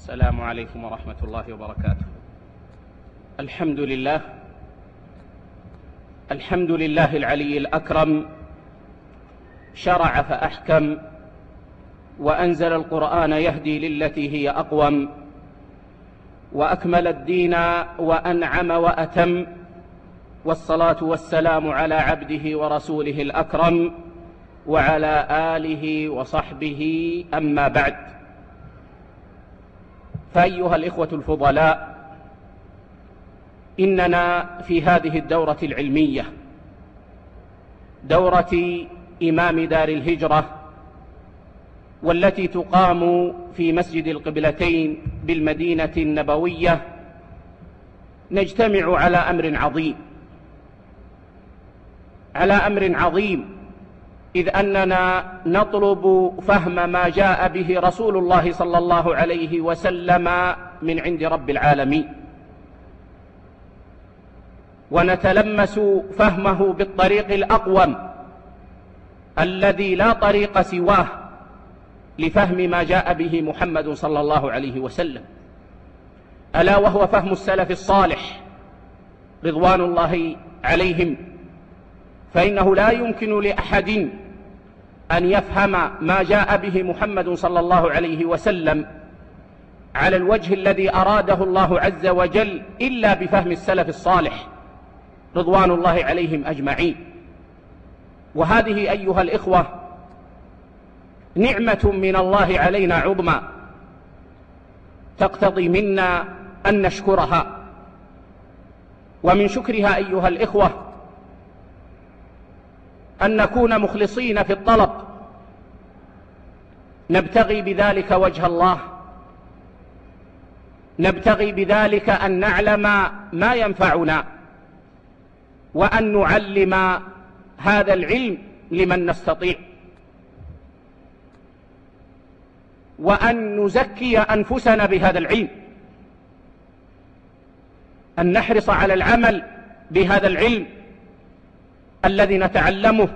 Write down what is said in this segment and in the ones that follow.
السلام عليكم ورحمة الله وبركاته. الحمد لله الحمد لله العلي الأكرم شرع فأحكم وأنزل القرآن يهدي للتي هي أقوم وأكمل الدين وأنعم وأتم والصلاة والسلام على عبده ورسوله الأكرم وعلى آله وصحبه أما بعد. فأيها الإخوة الفضلاء إننا في هذه الدورة العلمية دورة إمام دار الهجرة والتي تقام في مسجد القبلتين بالمدينة النبوية نجتمع على أمر عظيم على أمر عظيم إذ أننا نطلب فهم ما جاء به رسول الله صلى الله عليه وسلم من عند رب العالمين. ونتلمس فهمه بالطريق الأقوم الذي لا طريق سواه لفهم ما جاء به محمد صلى الله عليه وسلم. ألا وهو فهم السلف الصالح رضوان الله عليهم. فإنه لا يمكن لأحد أن يفهم ما جاء به محمد صلى الله عليه وسلم على الوجه الذي أراده الله عز وجل إلا بفهم السلف الصالح رضوان الله عليهم أجمعين. وهذه أيها الإخوة نعمة من الله علينا عظمى تقتضي منا أن نشكرها. ومن شكرها أيها الإخوة أن نكون مخلصين في الطلب. نبتغي بذلك وجه الله. نبتغي بذلك أن نعلم ما ينفعنا وأن نعلم هذا العلم لمن نستطيع. وأن نزكي أنفسنا بهذا العلم. أن نحرص على العمل بهذا العلم. الذي نتعلمه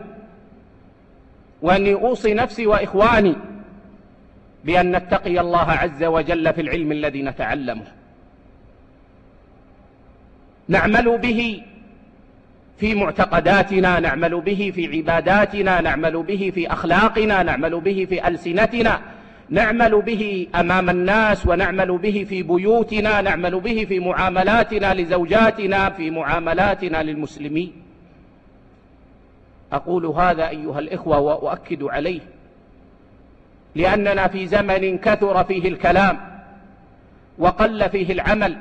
وأني أوصي نفسي وإخواني بأن نتقي الله عز وجل في العلم الذي نتعلمه. نعمل به في معتقداتنا نعمل به في عباداتنا نعمل به في أخلاقنا نعمل به في ألسنتنا نعمل به أمام الناس ونعمل به في بيوتنا نعمل به في معاملاتنا لزوجاتنا في معاملاتنا للمسلمين. أقول هذا أيها الإخوة وأؤكد عليه لأننا في زمن كثر فيه الكلام وقل فيه العمل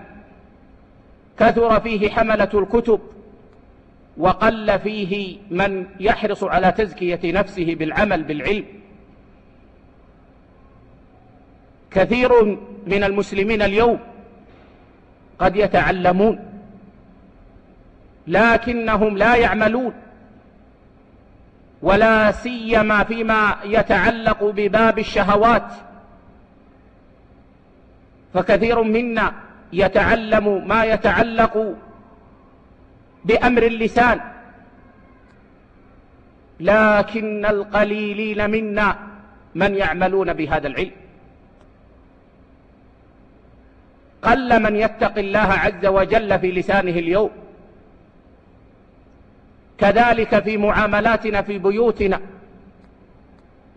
كثر فيه حملة الكتب وقل فيه من يحرص على تزكية نفسه بالعمل بالعلم. كثير من المسلمين اليوم قد يتعلمون لكنهم لا يعملون. ولا سيما فيما يتعلق بباب الشهوات. فكثير منا يتعلم ما يتعلق بأمر اللسان. لكن القليلين منا من يعملون بهذا العلم. قل من يتقي الله عز وجل في لسانه اليوم. كذلك في معاملاتنا في بيوتنا.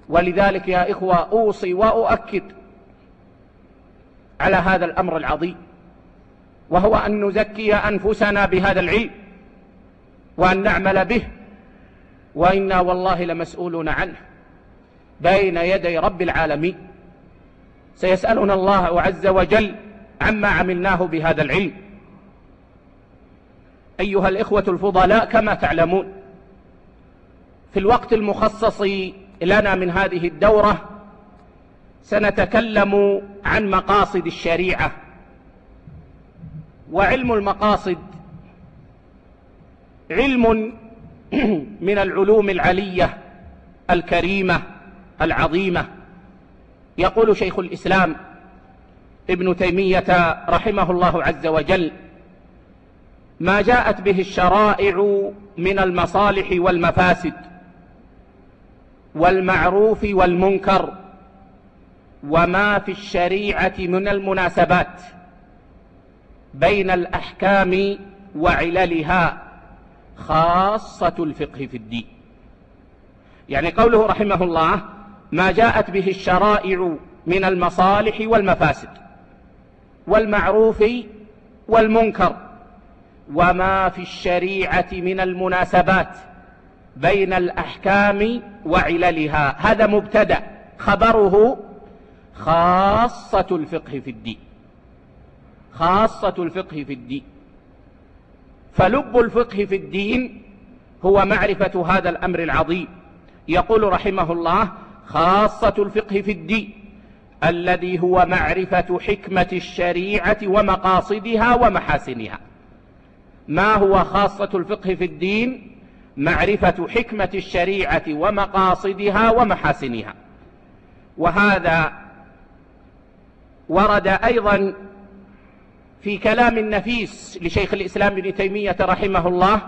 ولذلك يا إخوة أوصي وأؤكد على هذا الأمر العظيم وهو أن نزكي أنفسنا بهذا العلم وأن نعمل به وإنا والله لمسؤولون عنه بين يدي رب العالمين. سيسألنا الله عز وجل عما عملناه بهذا العلم. أيها الإخوة الفضلاء كما تعلمون في الوقت المخصص لنا من هذه الدورة سنتكلم عن مقاصد الشريعة. وعلم المقاصد علم من العلوم العلية الكريمة العظيمة. يقول شيخ الإسلام ابن تيمية رحمه الله عز وجل ما جاءت به الشرائع من المصالح والمفاسد والمعروف والمنكر وما في الشريعة من المناسبات بين الأحكام وعللها خاصة الفقه في الدين. يعني قوله رحمه الله ما جاءت به الشرائع من المصالح والمفاسد والمعروف والمنكر وما في الشريعة من المناسبات بين الأحكام وعللها. هذا مبتدأ. خبره خاصة الفقه في الدين. خاصة الفقه في الدين. فلب الفقه في الدين هو معرفة هذا الأمر العظيم. يقول رحمه الله خاصة الفقه في الدين الذي هو معرفة حكمة الشريعة ومقاصدها ومحاسنها. ما هو خاصة الفقه في الدين؟ معرفة حكمة الشريعة ومقاصدها ومحاسنها. وهذا ورد أيضا في كلام النفيس لشيخ الإسلام ابن تيمية رحمه الله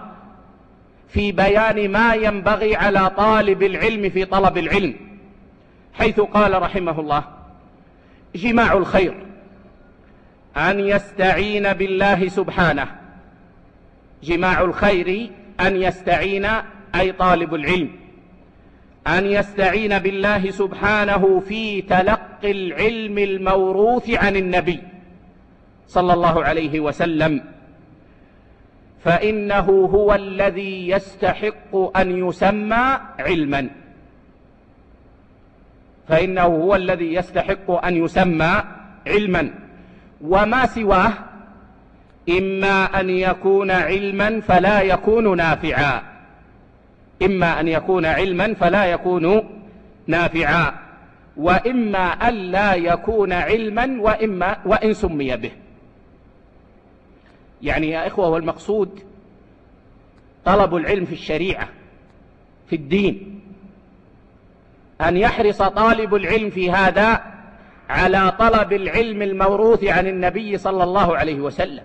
في بيان ما ينبغي على طالب العلم في طلب العلم حيث قال رحمه الله جماع الخير أن يستعين بالله سبحانه جماع الخير أن يستعين أي طالب العلم أن يستعين بالله سبحانه في تلقي العلم الموروث عن النبي صلى الله عليه وسلم. فإنه هو الذي يستحق أن يسمى علما. فإنه هو الذي يستحق أن يسمى علما. وما سواه إما أن يكون علما فلا يكون نافعا. إما أن يكون علما فلا يكون نافعا. وإما أن لا يكون علما وإما وإن سمي به. يعني يا إخوة والمقصود طلب العلم في الشريعة في الدين. أن يحرص طالب العلم في هذا على طلب العلم الموروث عن النبي صلى الله عليه وسلم.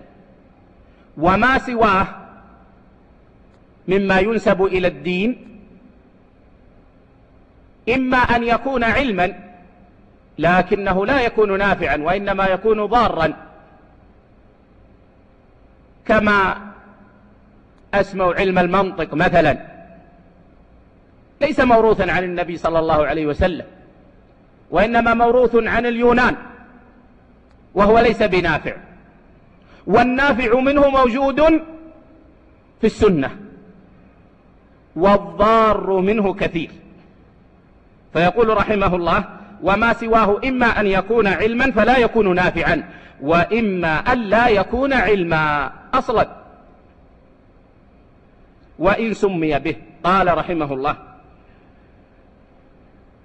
وما سواه مما ينسب إلى الدين إما أن يكون علما لكنه لا يكون نافعا وإنما يكون ضارا كما أسمع علم المنطق مثلا. ليس موروثا عن النبي صلى الله عليه وسلم وإنما موروث عن اليونان وهو ليس بنافع. والنافع منه موجود في السنة والضار منه كثير. فيقول رحمه الله وما سواه إما أن يكون علما فلا يكون نافعا وإما أن لا يكون علما أصلا. وإن سمي به قال رحمه الله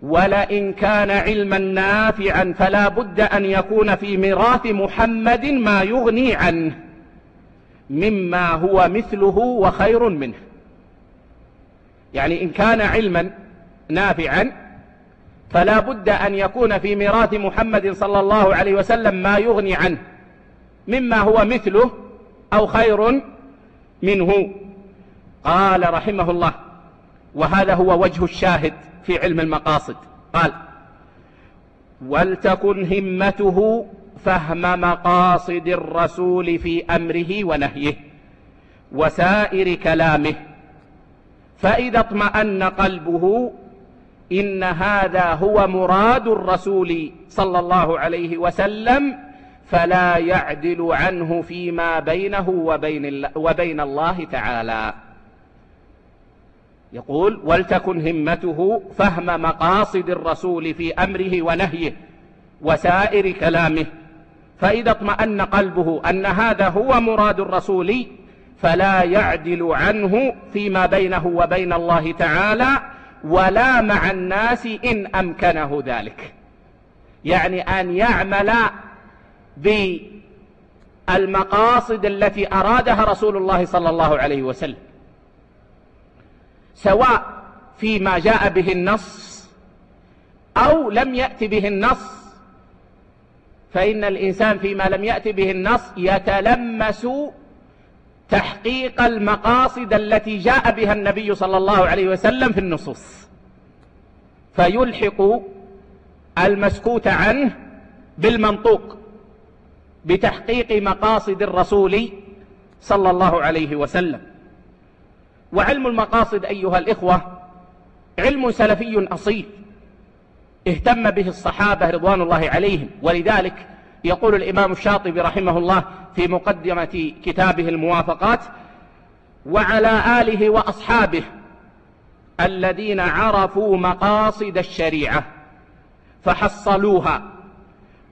ولئن كان علما نافعا فلا بد أن يكون في ميراث محمد ما يغني عنه مما هو مثله وخير منه. يعني إن كان علما نافعا فلا بد أن يكون في ميراث محمد صلى الله عليه وسلم ما يغني عنه مما هو مثله أو خير منه. قال رحمه الله وهذا هو وجه الشاهد في علم المقاصد. قال ولتكن همته فهم مقاصد الرسول في أمره ونهيه وسائر كلامه. فإذا اطمأن قلبه إن هذا هو مراد الرسول صلى الله عليه وسلم فلا يعدل عنه فيما بينه وبين, وبين الله تعالى. يقول ولتكن همته فهم مقاصد الرسول في أمره ونهيه وسائر كلامه فإذا اطمأن قلبه أن هذا هو مراد الرسول فلا يعدل عنه فيما بينه وبين الله تعالى ولا مع الناس إن أمكنه ذلك. يعني أن يعمل بالمقاصد التي أرادها رسول الله صلى الله عليه وسلم. سواء فيما جاء به النص أو لم يأت به النص. فإن الإنسان فيما لم يأت به النص يتلمس تحقيق المقاصد التي جاء بها النبي صلى الله عليه وسلم في النصوص. فيلحق المسكوت عنه بالمنطوق بتحقيق مقاصد الرسول صلى الله عليه وسلم. وعلم المقاصد أيها الإخوة علم سلفي أصيل اهتم به الصحابة رضوان الله عليهم. ولذلك يقول الإمام الشاطبي رحمه الله في مقدمة كتابه الموافقات وعلى آله وأصحابه الذين عرفوا مقاصد الشريعة فحصلوها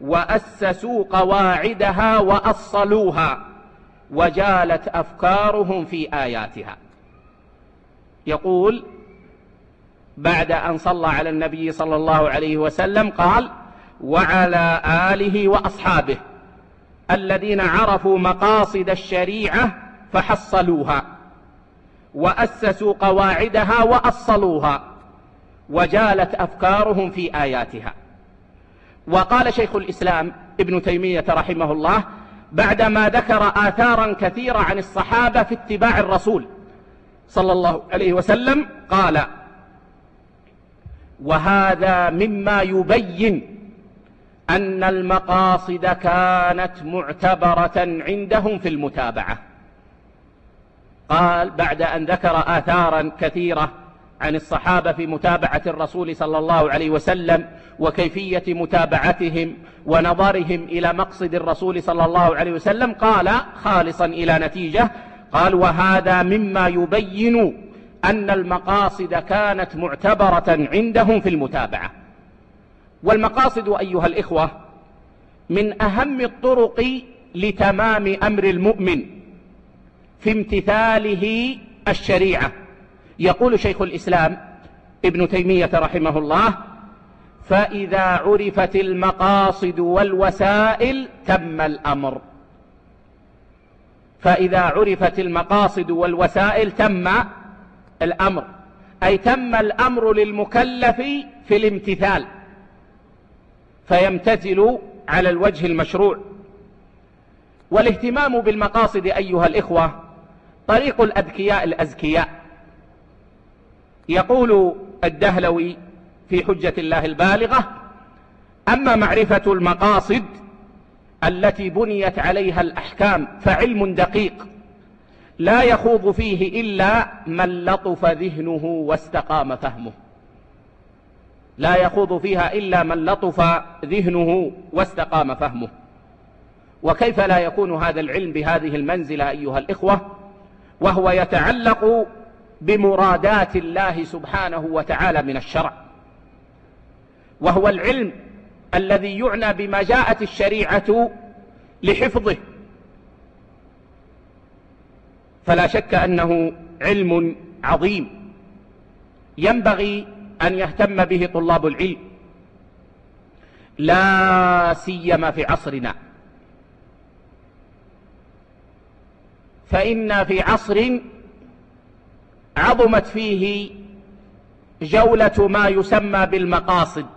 وأسسوا قواعدها وأصلوها وجالت أفكارهم في آياتها. يقول بعد أن صلى على النبي صلى الله عليه وسلم قال وعلى آله وأصحابه الذين عرفوا مقاصد الشريعة فحصلوها وأسسوا قواعدها وأصلوها وجالت أفكارهم في آياتها. وقال شيخ الإسلام ابن تيمية رحمه الله بعدما ذكر آثارا كثيرة عن الصحابة في اتباع الرسول صلى الله عليه وسلم قال وهذا مما يبين أن المقاصد كانت معتبرة عندهم في المتابعة. قال بعد أن ذكر آثارا كثيرة عن الصحابة في متابعة الرسول صلى الله عليه وسلم وكيفية متابعتهم ونظرهم إلى مقصد الرسول صلى الله عليه وسلم قال خالصا إلى نتيجة قال وهذا مما يبين أن المقاصد كانت معتبرة عندهم في المتابعة. والمقاصد أيها الإخوة من أهم الطرق لتمام أمر المؤمن في امتثاله الشريعة. يقول شيخ الإسلام ابن تيمية رحمه الله فإذا عرفت المقاصد والوسائل تم الأمر. فإذا عرفت المقاصد والوسائل تم الأمر. أي تم الأمر للمكلف في الامتثال. فيمتثل على الوجه المشروع. والاهتمام بالمقاصد أيها الإخوة طريق الأذكياء الأزكياء. يقول الدهلوي في حجة الله البالغة أما معرفة المقاصد التي بنيت عليها الأحكام فعلم دقيق. لا يخوض فيه إلا من لطف ذهنه واستقام فهمه. لا يخوض فيها إلا من لطف ذهنه واستقام فهمه. وكيف لا يكون هذا العلم بهذه المنزلة أيها الإخوة؟ وهو يتعلق بمرادات الله سبحانه وتعالى من الشرع. وهو العلم الذي يعنى بما جاءت الشريعة لحفظه. فلا شك أنه علم عظيم ينبغي أن يهتم به طلاب العلم لا سيما في عصرنا. فإن في عصر عظمت فيه جولة ما يسمى بالمقاصد.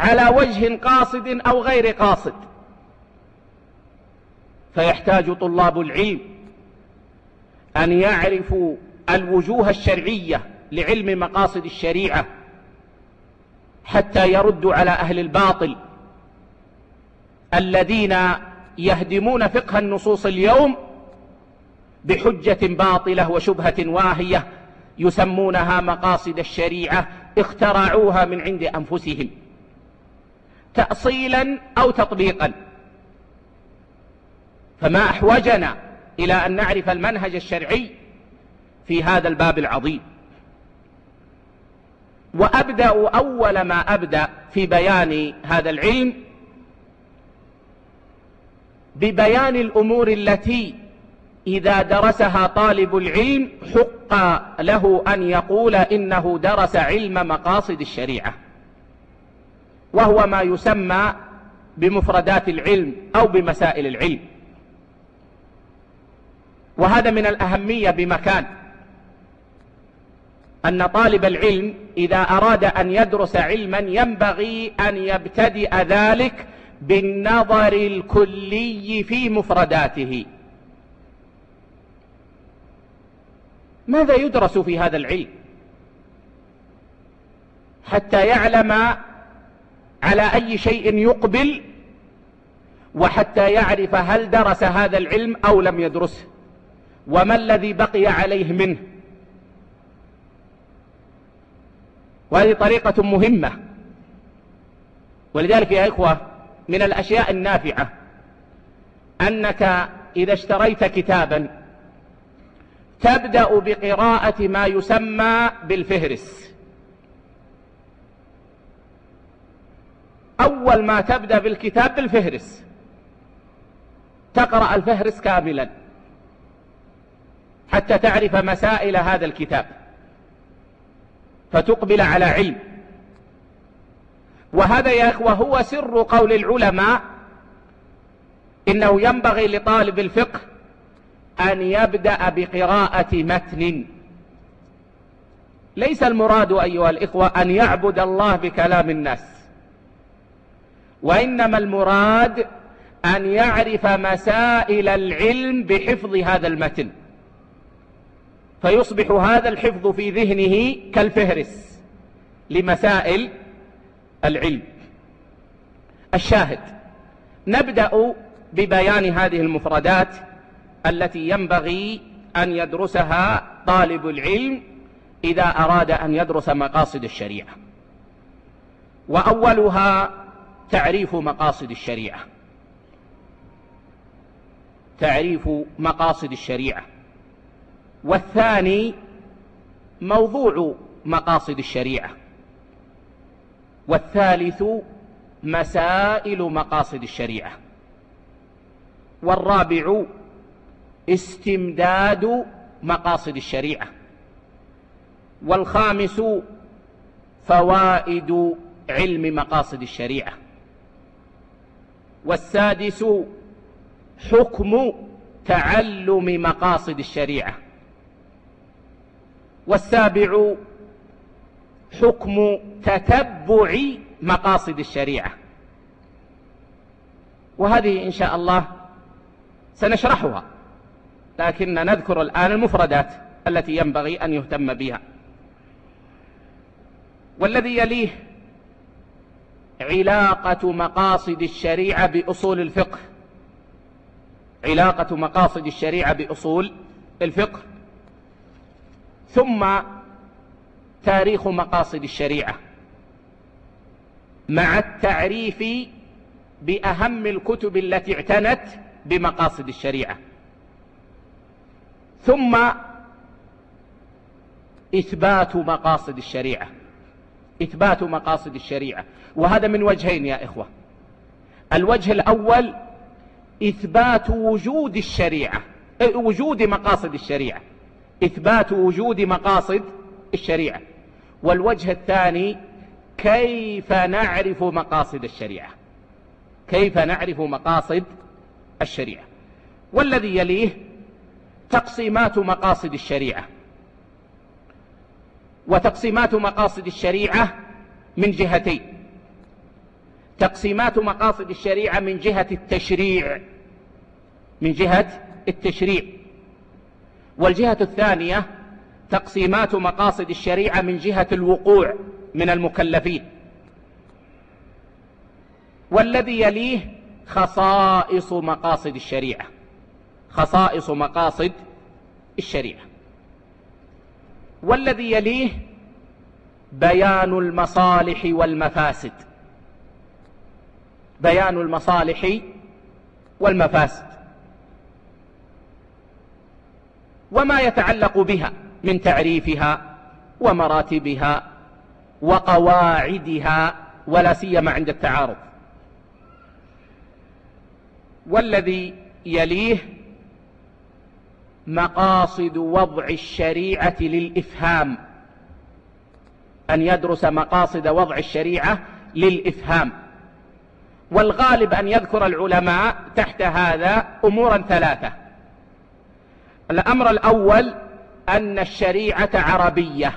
على وجه قاصد أو غير قاصد. فيحتاج طلاب العلم أن يعرفوا الوجوه الشرعية لعلم مقاصد الشريعة حتى يردوا على أهل الباطل الذين يهدمون فقه النصوص اليوم بحجة باطلة وشبهة واهية يسمونها مقاصد الشريعة اخترعوها من عند أنفسهم. تأصيلا أو تطبيقا. فما أحوجنا إلى أن نعرف المنهج الشرعي في هذا الباب العظيم. وأبدأ أول ما أبدأ في بيان هذا العلم ببيان الأمور التي إذا درسها طالب العلم حق له أن يقول إنه درس علم مقاصد الشريعة. وهو ما يسمى بمفردات العلم أو بمسائل العلم. وهذا من الأهمية بمكان أن طالب العلم إذا أراد أن يدرس علما ينبغي أن يبتدئ ذلك بالنظر الكلي في مفرداته. ماذا يدرس في هذا العلم؟ حتى يعلم على أي شيء يقبل وحتى يعرف هل درس هذا العلم أو لم يدرسه وما الذي بقي عليه منه. وهذه طريقة مهمة. ولذلك يا إخوة من الأشياء النافعة أنك إذا اشتريت كتابا تبدأ بقراءة ما يسمى بالفهرس. أول ما تبدأ بالكتاب بالفهرس. تقرأ الفهرس كاملا. حتى تعرف مسائل هذا الكتاب. فتقبل على علم. وهذا يا إخوة هو سر قول العلماء إنه ينبغي لطالب الفقه أن يبدأ بقراءة متن. ليس المراد أيها الإخوة أن يعبد الله بكلام الناس. وإنما المراد أن يعرف مسائل العلم بحفظ هذا المتن. فيصبح هذا الحفظ في ذهنه كالفهرس لمسائل العلم. الشاهد نبدأ ببيان هذه المفردات التي ينبغي أن يدرسها طالب العلم إذا أراد أن يدرس مقاصد الشريعة. وأولها تعريف مقاصد الشريعة. تعريف مقاصد الشريعة. والثاني موضوع مقاصد الشريعة. والثالث مسائل مقاصد الشريعة. والرابع استمداد مقاصد الشريعة. والخامس فوائد علم مقاصد الشريعة. والسادس حكم تعلم مقاصد الشريعة. والسابع حكم تتبع مقاصد الشريعة. وهذه إن شاء الله سنشرحها لكن نذكر الآن المفردات التي ينبغي أن يهتم بها. والذي يليه علاقة مقاصد الشريعة بأصول الفقه. علاقة مقاصد الشريعة بأصول الفقه. ثم تاريخ مقاصد الشريعة. مع التعريف بأهم الكتب التي اعتنت بمقاصد الشريعة. ثم إثبات مقاصد الشريعة. إثبات مقاصد الشريعة. وهذا من وجهين يا إخوة. الوجه الأول إثبات وجود الشريعة وجود مقاصد الشريعة. إثبات وجود مقاصد الشريعة. والوجه الثاني كيف نعرف مقاصد الشريعة؟ كيف نعرف مقاصد الشريعة؟ والذي يليه تقسيمات مقاصد الشريعة. وتقسيمات مقاصد الشريعة من جهتين. تقسيمات مقاصد الشريعة من جهة التشريع من جهة التشريع. والجهة الثانية تقسيمات مقاصد الشريعة من جهة الوقوع من المكلفين. والذي يليه خصائص مقاصد الشريعة. خصائص مقاصد الشريعة. والذي يليه بيان المصالح والمفاسد. بيان المصالح والمفاسد. وما يتعلق بها من تعريفها ومراتبها وقواعدها ولا سيما عند التعارض. والذي يليه مقاصد وضع الشريعة للإفهام. أن يدرس مقاصد وضع الشريعة للإفهام. والغالب أن يذكر العلماء تحت هذا أمورا ثلاثة. الأمر الأول أن الشريعة عربية.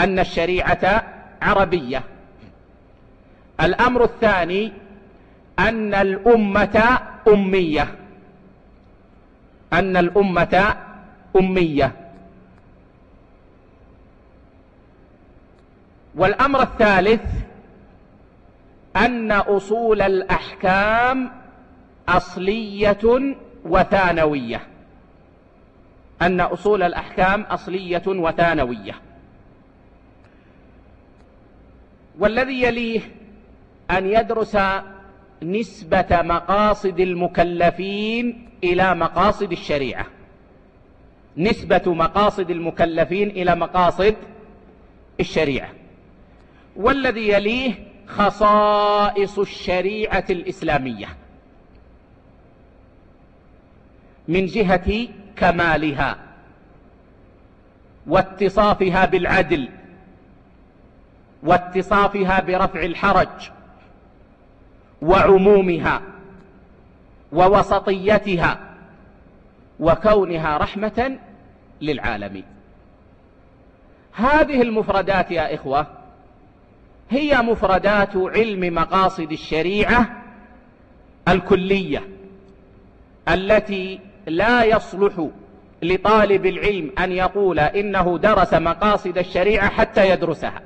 أن الشريعة عربية. الأمر الثاني أن الأمة أمية. أن الأمة أمية. والأمر الثالث أن أصول الأحكام أصلية وثانوية. أن أصول الأحكام أصلية وثانوية. والذي يليه أن يدرس نسبة مقاصد المكلفين إلى مقاصد الشريعة. نسبة مقاصد المكلفين إلى مقاصد الشريعة. والذي يليه خصائص الشريعة الإسلامية. من جهة كمالها واتصافها بالعدل واتصافها برفع الحرج وعمومها ووسطيتها وكونها رحمة للعالمين. هذه المفردات يا إخوة هي مفردات علم مقاصد الشريعة الكلية التي لا يصلح لطالب العلم أن يقول إنه درس مقاصد الشريعة حتى يدرسها.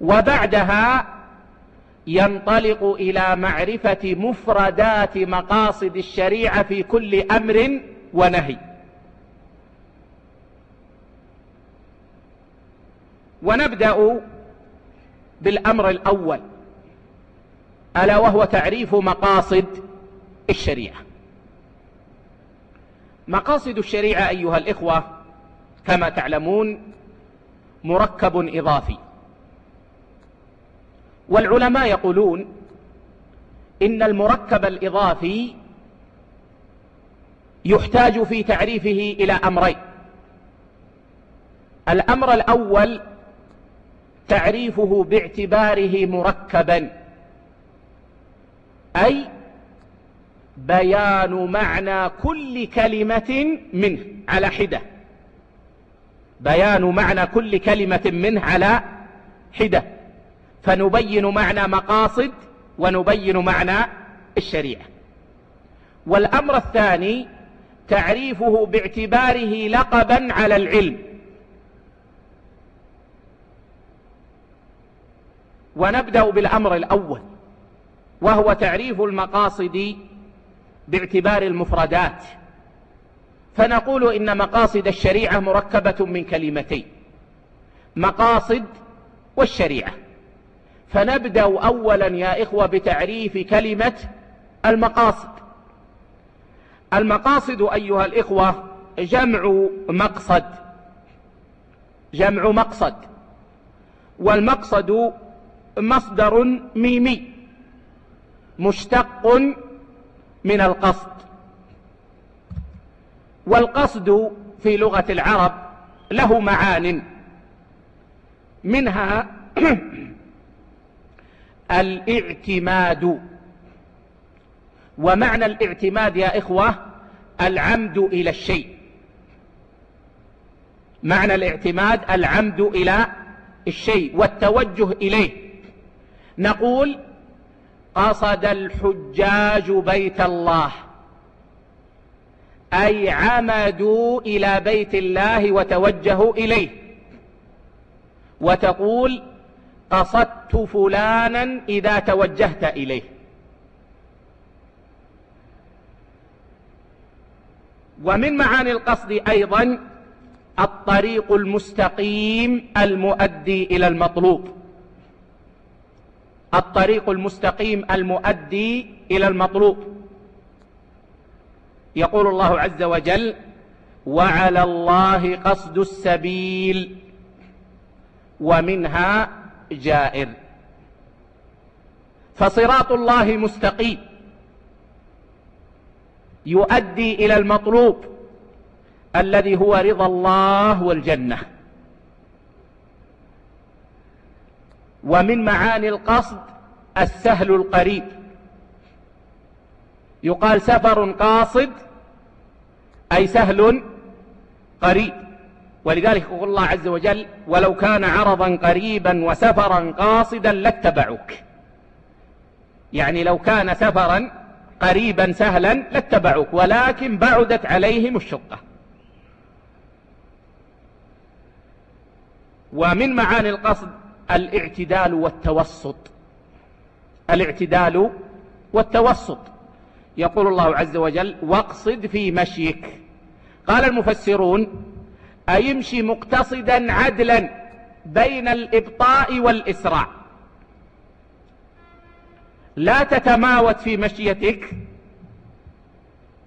وبعدها ينطلق إلى معرفة مفردات مقاصد الشريعة في كل أمر ونهي. ونبدأ بالأمر الأول ألا وهو تعريف مقاصد الشريعة. مقاصد الشريعة أيها الإخوة كما تعلمون مركب إضافي. والعلماء يقولون إن المركب الإضافي يحتاج في تعريفه إلى أمرين. الأمر الأول تعريفه باعتباره مركبا أي بيان معنى كل كلمة منه على حدة. بيان معنى كل كلمة منه على حدة. فنبين معنى مقاصد ونبين معنى الشريعة. والأمر الثاني تعريفه باعتباره لقبا على العلم. ونبدأ بالأمر الأول وهو تعريف المقاصد باعتبار المفردات. فنقول إن مقاصد الشريعة مركبة من كلمتين مقاصد والشريعة. فنبدأ أولا يا إخوة بتعريف كلمة المقاصد. المقاصد أيها الإخوة جمع مقصد. جمع مقصد. والمقصد مصدر ميمي. مشتق من القصد. والقصد في لغة العرب له معان. منها الاعتماد. ومعنى الاعتماد يا إخوة العمد إلى الشيء. معنى الاعتماد العمد إلى الشيء والتوجه إليه. نقول قصد الحجاج بيت الله أي عمدوا إلى بيت الله وتوجهوا إليه. وتقول قصدت فلانا إذا توجهت إليه. ومن معاني القصد أيضا الطريق المستقيم المؤدي إلى المطلوب. الطريق المستقيم المؤدي إلى المطلوب. يقول الله عز وجل وعلى الله قصد السبيل ومنها جائر. فصراط الله مستقيم. يؤدي إلى المطلوب الذي هو رضا الله والجنة. ومن معاني القصد السهل القريب. يقال سفر قاصد أي سهل قريب. ولذلك يقول الله عز وجل ولو كان عرضا قريبا وسفرا قاصدا لاتبعوك. يعني لو كان سفرا قريبا سهلا لاتبعوك ولكن بعدت عليهم الشقة. ومن معاني القصد الاعتدال والتوسط. الاعتدال والتوسط. يقول الله عز وجل واقصد في مشيك. قال المفسرون أيمشي مقتصدا عدلا بين الإبطاء والإسراع لا تتماوت في مشيتك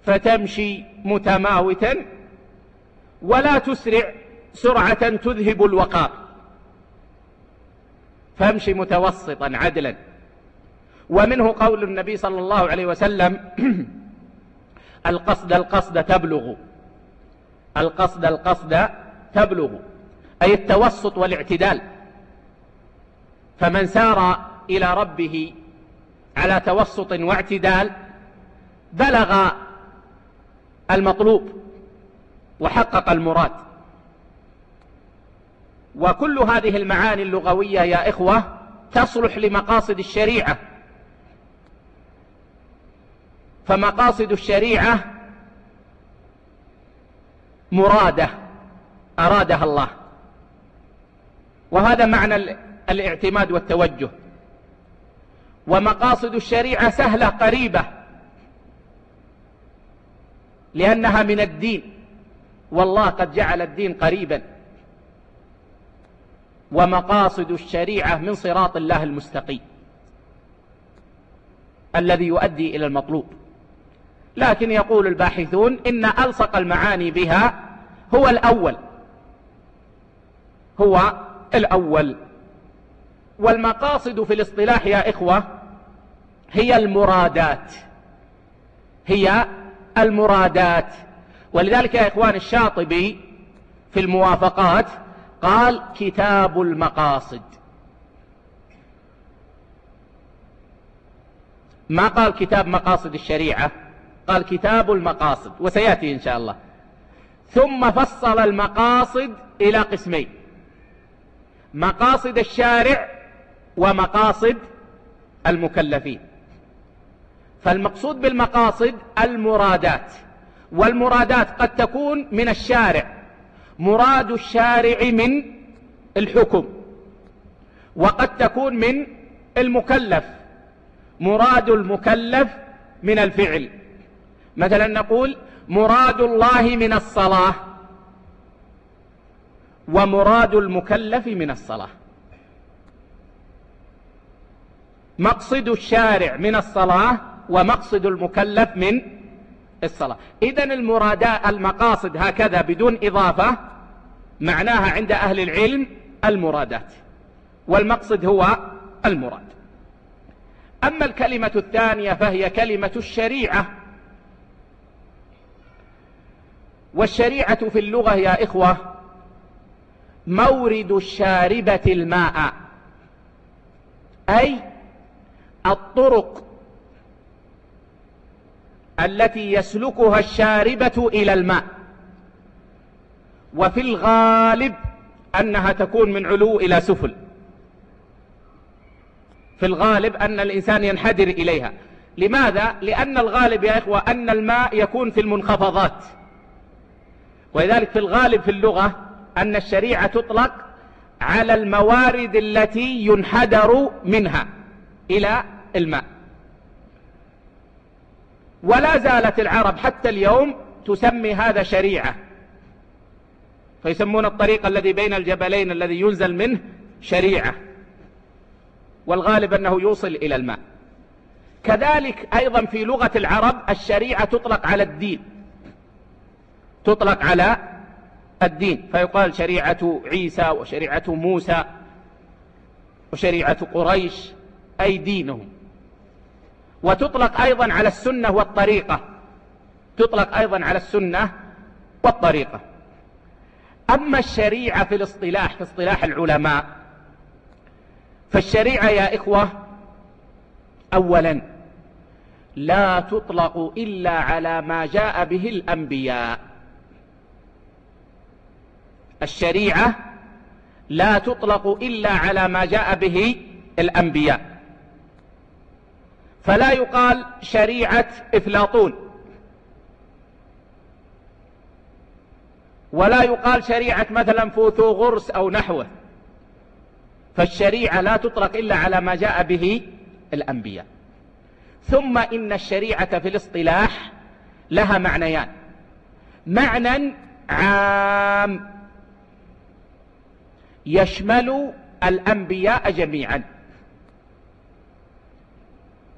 فتمشي متماوتا ولا تسرع سرعة تذهب الوقار. فامشي متوسطا عدلا. ومنه قول النبي صلى الله عليه وسلم القصد القصد تبلغ. القصد القصد تبلغ أي التوسط والاعتدال. فمن سار إلى ربه على توسط واعتدال بلغ المطلوب وحقق المراد. وكل هذه المعاني اللغوية يا إخوة تصلح لمقاصد الشريعة. فمقاصد الشريعة مرادة أرادها الله. وهذا معنى الاعتماد والتوجه. ومقاصد الشريعة سهلة قريبة. لأنها من الدين. والله قد جعل الدين قريبا. ومقاصد الشريعة من صراط الله المستقيم. الذي يؤدي إلى المطلوب. لكن يقول الباحثون إن ألصق المعاني بها هو الأول. هو الأول. والمقاصد في الاصطلاح يا إخوة هي المرادات. هي المرادات. ولذلك يا إخوان الشاطبي في الموافقات قال كتاب المقاصد. ما قال كتاب مقاصد الشريعة؟ قال كتاب المقاصد وسيأتي إن شاء الله. ثم فصل المقاصد إلى قسمين. مقاصد الشارع ومقاصد المكلفين. فالمقصود بالمقاصد المرادات والمرادات قد تكون من الشارع. مراد الشارع من الحكم وقد تكون من المكلف. مراد المكلف من الفعل. مثلا نقول مراد الله من الصلاة ومراد المكلف من الصلاة. مقصد الشارع من الصلاة ومقصد المكلف من الصلاة. إذا المرادات المقاصد هكذا بدون إضافة معناها عند أهل العلم المرادات والمقصد هو المراد. أما الكلمة الثانية فهي كلمة الشريعة. والشريعة في اللغة يا إخوة مورد الشاربة الماء. أي الطرق التي يسلكها الشاربة إلى الماء. وفي الغالب أنها تكون من علو إلى سفل. في الغالب أن الإنسان ينحدر إليها. لماذا؟ لأن الغالب يا إخوة أن الماء يكون في المنخفضات. ولذلك في الغالب في اللغة أن الشريعة تطلق على الموارد التي ينحدر منها إلى الماء. ولا زالت العرب حتى اليوم تسمي هذا شريعة. فيسمون الطريق الذي بين الجبلين الذي ينزل منه شريعة. والغالب أنه يوصل إلى الماء. كذلك أيضا في لغة العرب الشريعة تطلق على الدين. تطلق على الدين فيقال شريعة عيسى وشريعة موسى وشريعة قريش أي دينهم. وتطلق أيضا على السنة والطريقة. تطلق أيضا على السنة والطريقة. أما الشريعة في الاصطلاح في اصطلاح العلماء فالشريعة يا إخوة أولا لا تطلق إلا على ما جاء به الأنبياء. الشريعة لا تطلق إلا على ما جاء به الأنبياء. فلا يقال شريعة إفلاطون. ولا يقال شريعة مثلا فوثوغرس أو نحوه. فالشريعة لا تطلق إلا على ما جاء به الأنبياء. ثم إن الشريعة في الاصطلاح لها معنيان. معنى عام. يشمل الأنبياء جميعا.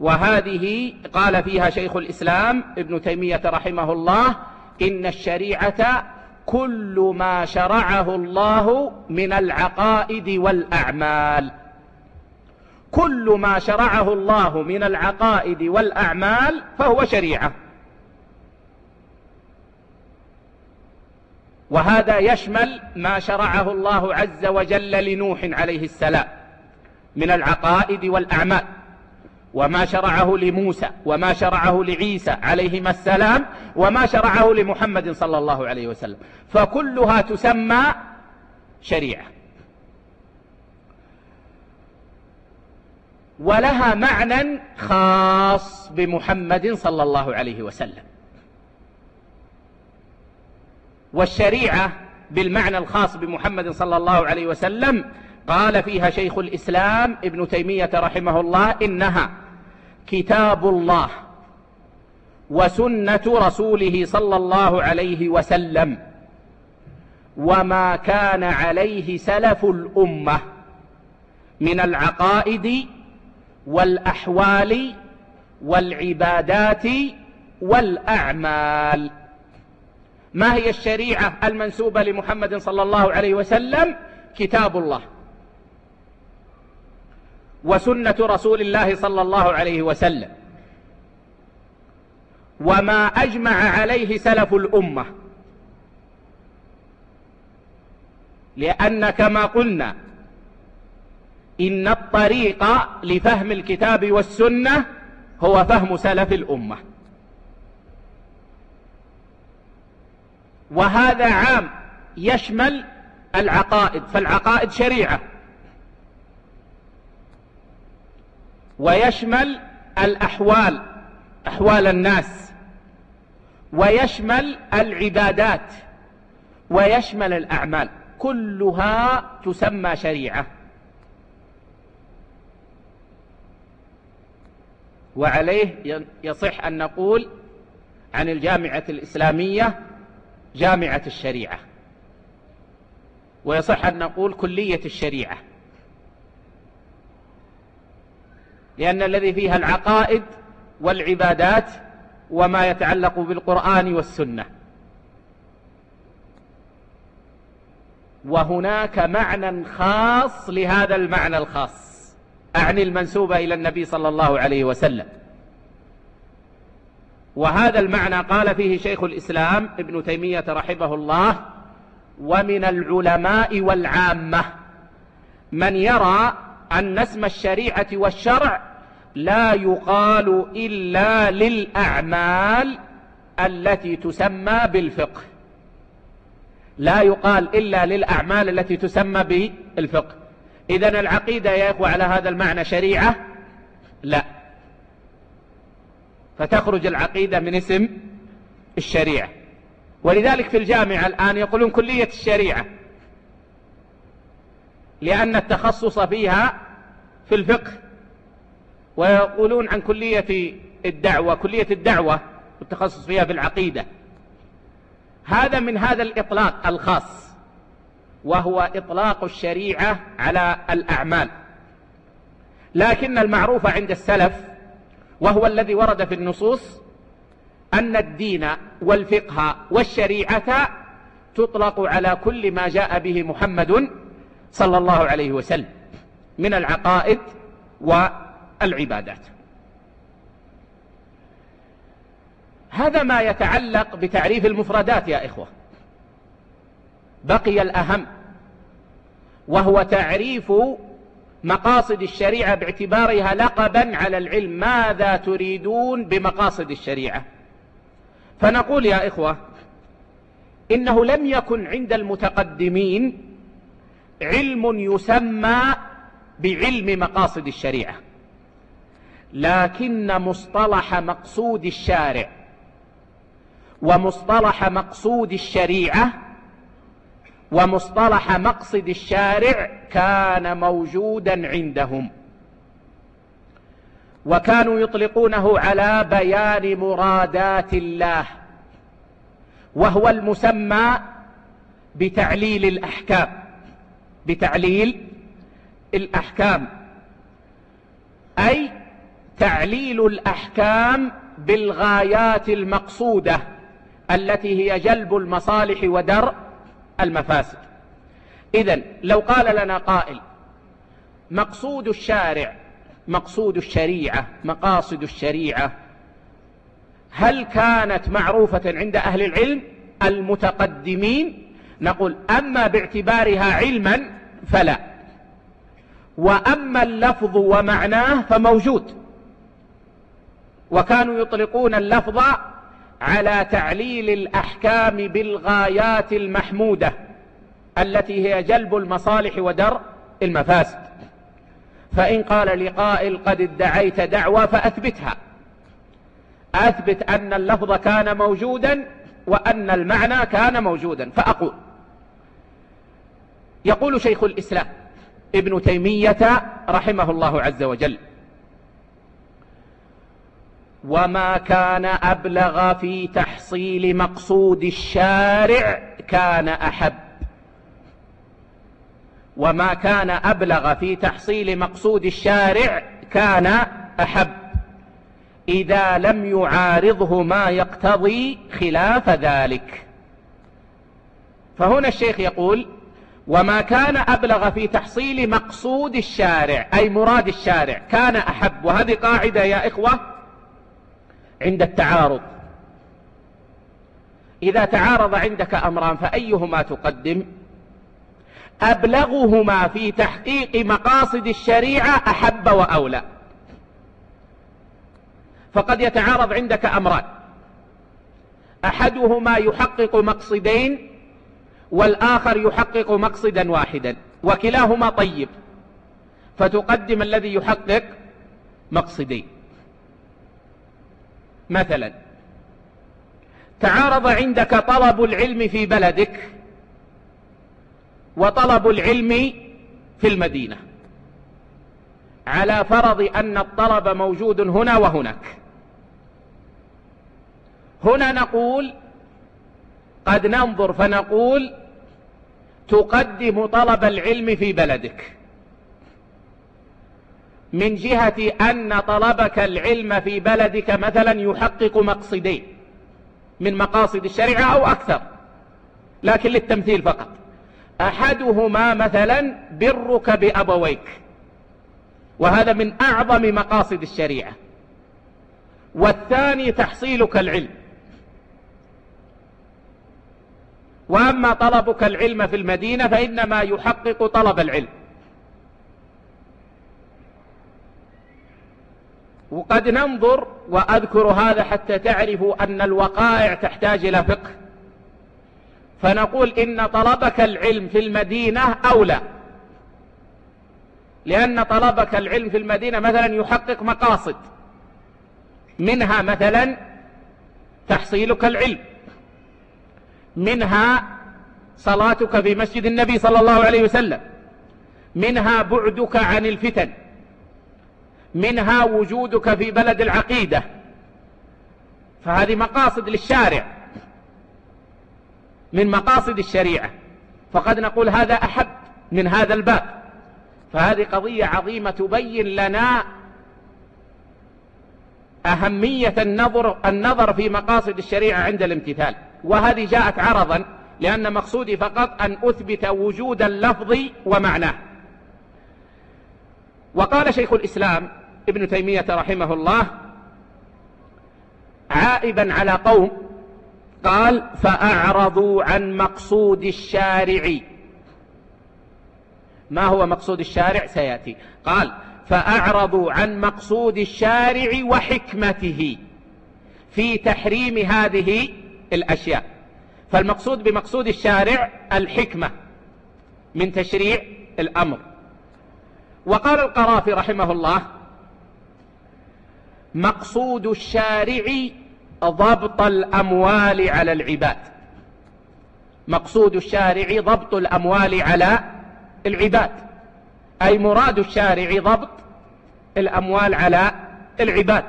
وهذه قال فيها شيخ الإسلام ابن تيمية رحمه الله إن الشريعة كل ما شرعه الله من العقائد والأعمال. كل ما شرعه الله من العقائد والأعمال فهو شريعة. وهذا يشمل ما شرعه الله عز وجل لنوح عليه السلام من العقائد والأعمال وما شرعه لموسى وما شرعه لعيسى عليهما السلام وما شرعه لمحمد صلى الله عليه وسلم. فكلها تسمى شريعة. ولها معنى خاص بمحمد صلى الله عليه وسلم. والشريعة بالمعنى الخاص بمحمد صلى الله عليه وسلم قال فيها شيخ الإسلام ابن تيمية رحمه الله إنها كتاب الله وسنة رسوله صلى الله عليه وسلم وما كان عليه سلف الأمة من العقائد والأحوال والعبادات والأعمال. ما هي الشريعة المنسوبة لمحمد صلى الله عليه وسلم؟ كتاب الله وسنة رسول الله صلى الله عليه وسلم. وما أجمع عليه سلف الأمة. لأن كما قلنا إن الطريق لفهم الكتاب والسنة هو فهم سلف الأمة. وهذا عام يشمل العقائد فالعقائد شريعة. ويشمل الأحوال أحوال الناس. ويشمل العبادات. ويشمل الأعمال. كلها تسمى شريعة. وعليه يصح أن نقول عن الجامعة الإسلامية جامعة الشريعة. ويصح أن نقول كلية الشريعة. لأن الذي فيها العقائد والعبادات وما يتعلق بالقرآن والسنة. وهناك معنى خاص لهذا المعنى الخاص. أعني المنسوبة إلى النبي صلى الله عليه وسلم. وهذا المعنى قال فيه شيخ الإسلام ابن تيمية رحمه الله ومن العلماء والعامة. من يرى أن اسم الشريعة والشرع لا يقال إلا للأعمال التي تسمى بالفقه. لا يقال إلا للأعمال التي تسمى بالفقه. إذا العقيدة يا إخوة على هذا المعنى شريعة؟ لا. فتخرج العقيدة من اسم الشريعة. ولذلك في الجامعة الآن يقولون كلية الشريعة. لأن التخصص فيها في الفقه. ويقولون عن كلية الدعوة كلية الدعوة والتخصص فيها في العقيدة. هذا من هذا الإطلاق الخاص. وهو إطلاق الشريعة على الأعمال. لكن المعروف عند السلف وهو الذي ورد في النصوص أن الدين والفقه والشريعة تطلق على كل ما جاء به محمد صلى الله عليه وسلم من العقائد والعبادات. هذا ما يتعلق بتعريف المفردات يا إخوة. بقي الأهم وهو تعريف مقاصد الشريعة باعتبارها لقبا على العلم. ماذا تريدون بمقاصد الشريعة؟ فنقول يا إخوة إنه لم يكن عند المتقدمين علم يسمى بعلم مقاصد الشريعة. لكن مصطلح مقصود الشارع ومصطلح مقصود الشريعة ومصطلح مقصد الشارع كان موجودا عندهم. وكانوا يطلقونه على بيان مرادات الله وهو المسمى بتعليل الأحكام بتعليل الأحكام أي تعليل الأحكام بالغايات المقصودة التي هي جلب المصالح ودرء المفاسد. إذا لو قال لنا قائل مقصود الشارع مقصود الشريعة مقاصد الشريعة هل كانت معروفة عند أهل العلم؟ المتقدمين نقول أما باعتبارها علما فلا. وأما اللفظ ومعناه فموجود. وكانوا يطلقون اللفظ على تعليل الأحكام بالغايات المحمودة التي هي جلب المصالح ودرء المفاسد. فإن قال لقائل قد ادعيت دعوة فأثبتها. أثبت أن اللفظ كان موجودا وأن المعنى كان موجودا فأقول. يقول شيخ الإسلام ابن تيمية رحمه الله عز وجل وما كان أبلغ في تحصيل مقصود الشارع كان أحب. وما كان أبلغ في تحصيل مقصود الشارع كان أحب. إذا لم يعارضه ما يقتضي خلاف ذلك. فهنا الشيخ يقول وما كان أبلغ في تحصيل مقصود الشارع أي مراد الشارع كان أحب. وهذه قاعدة يا إخوة عند التعارض. إذا تعارض عندك أمران فأيهما تقدم؟ أبلغهما في تحقيق مقاصد الشريعة أحب وأولى. فقد يتعارض عندك أمران. أحدهما يحقق مقصدين والآخر يحقق مقصدا واحدا وكلاهما طيب. فتقدم الذي يحقق مقصدين. مثلا. تعارض عندك طلب العلم في بلدك وطلب العلم في المدينة على فرض أن الطلب موجود هنا وهناك. هنا نقول قد ننظر فنقول تقدم طلب العلم في بلدك. من جهة أن طلبك العلم في بلدك مثلا يحقق مقصدين من مقاصد الشريعة أو أكثر لكن للتمثيل فقط. أحدهما مثلا برك بأبويك وهذا من أعظم مقاصد الشريعة. والثاني تحصيلك العلم. وأما طلبك العلم في المدينة فإنما يحقق طلب العلم. وقد ننظر وأذكر هذا حتى تعرفوا أن الوقائع تحتاج إلى فقه. فنقول إن طلبك العلم في المدينة أولى. لأن طلبك العلم في المدينة مثلا يحقق مقاصد. منها مثلا تحصيلك العلم. منها صلاتك في مسجد النبي صلى الله عليه وسلم. منها بعدك عن الفتن. منها وجودك في بلد العقيدة. فهذه مقاصد للشارع. من مقاصد الشريعة. فقد نقول هذا أحب من هذا الباب. فهذه قضية عظيمة تبين لنا أهمية النظر, النظر في مقاصد الشريعة عند الامتثال. وهذه جاءت عرضا لأن مقصودي فقط أن أثبت وجود اللفظ ومعناه. وقال شيخ الإسلام ابن تيمية رحمه الله عائبا على قوم قال فأعرضوا عن مقصود الشارع. ما هو مقصود الشارع؟ سيأتي. قال فأعرضوا عن مقصود الشارع وحكمته في تحريم هذه الأشياء. فالمقصود بمقصود الشارع الحكمة من تشريع الأمر. وقال القرافي رحمه الله مقصود الشارع ضبط الأموال على العباد. مقصود الشارع ضبط الأموال على العباد. أي مراد الشارع ضبط الأموال على العباد.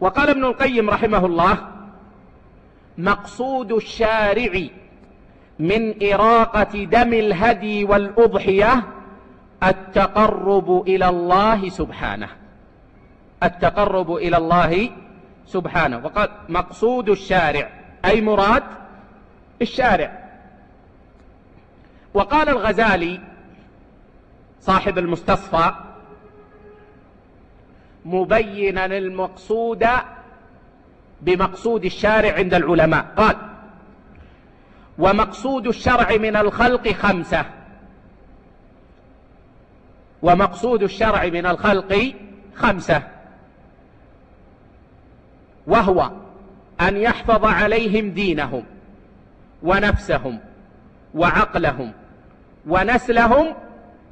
وقال ابن القيم رحمه الله مقصود الشارع من إراقة دم الهدي والأضحية التقرب إلى الله سبحانه. التقرب إلى الله سبحانه. وقال مقصود الشارع أي مراد الشارع. وقال الغزالي صاحب المستصفى مبينا المقصود بمقصود الشارع عند العلماء. قال ومقصود الشرع من الخلق خمسة. ومقصود الشرع من الخلق خمسة. وهو أن يحفظ عليهم دينهم ونفسهم وعقلهم ونسلهم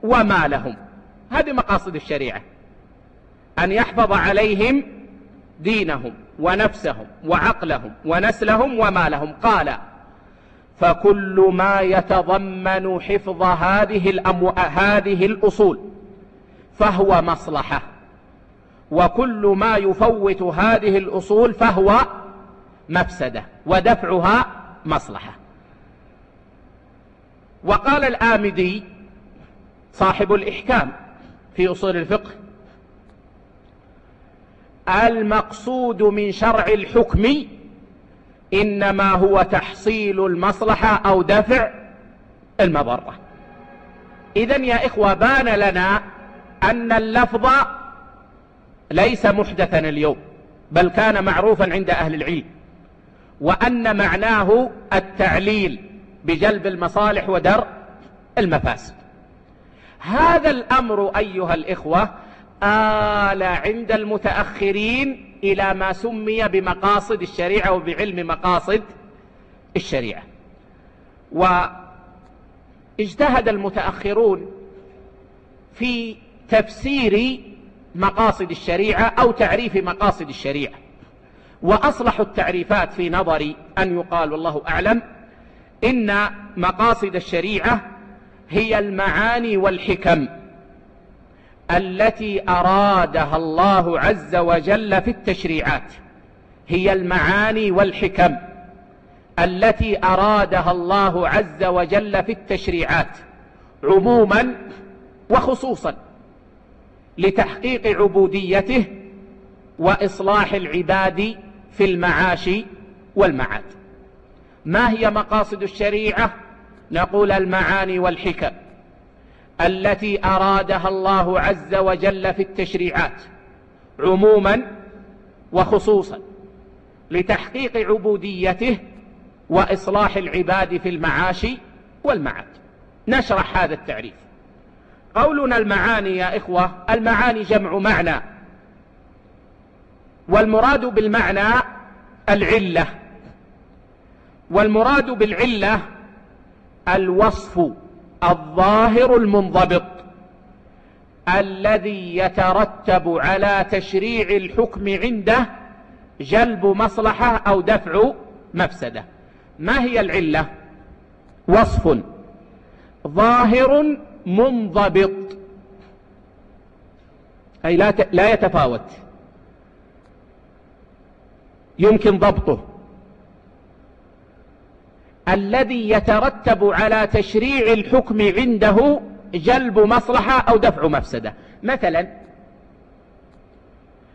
ومالهم. هذه مقاصد الشريعة. أن يحفظ عليهم دينهم ونفسهم وعقلهم ونسلهم ومالهم. قال فكل ما يتضمن حفظ هذه. هذه الأصول فهو مصلحة. وكل ما يفوت هذه الأصول فهو مفسدة ودفعها مصلحة. وقال الآمدي صاحب الإحكام في أصول الفقه المقصود من شرع الحكم إنما هو تحصيل المصلحة أو دفع المضرة. إذا يا إخوة بان لنا أن اللفظ ليس محدثا اليوم بل كان معروفا عند أهل العلم. وأن معناه التعليل بجلب المصالح ودرء المفاسد. هذا الأمر أيها الإخوة آل عند المتأخرين إلى ما سمي بمقاصد الشريعة وبعلم مقاصد الشريعة. واجتهد المتأخرون في تفسير مقاصد الشريعة أو تعريف مقاصد الشريعة. وأصلح التعريفات في نظري أن يقال والله أعلم إن مقاصد الشريعة هي المعاني والحكم التي أرادها الله عز وجل في التشريعات. هي المعاني والحكم التي أرادها الله عز وجل في التشريعات عموما وخصوصا. لتحقيق عبوديته وإصلاح العباد في المعاش والمعاد. ما هي مقاصد الشريعة؟ نقول المعاني والحكم التي أرادها الله عز وجل في التشريعات عموما وخصوصا لتحقيق عبوديته وإصلاح العباد في المعاش والمعاد. نشرح هذا التعريف. قولنا المعاني يا إخوة المعاني جمع معنى. والمراد بالمعنى العلة. والمراد بالعلة الوصف الظاهر المنضبط الذي يترتب على تشريع الحكم عنده جلب مصلحة أو دفع مفسدة. ما هي العلة؟ وصف ظاهر منضبط. أي لا لا يتفاوت. يمكن ضبطه. الذي يترتب على تشريع الحكم عنده جلب مصلحة أو دفع مفسدة. مثلا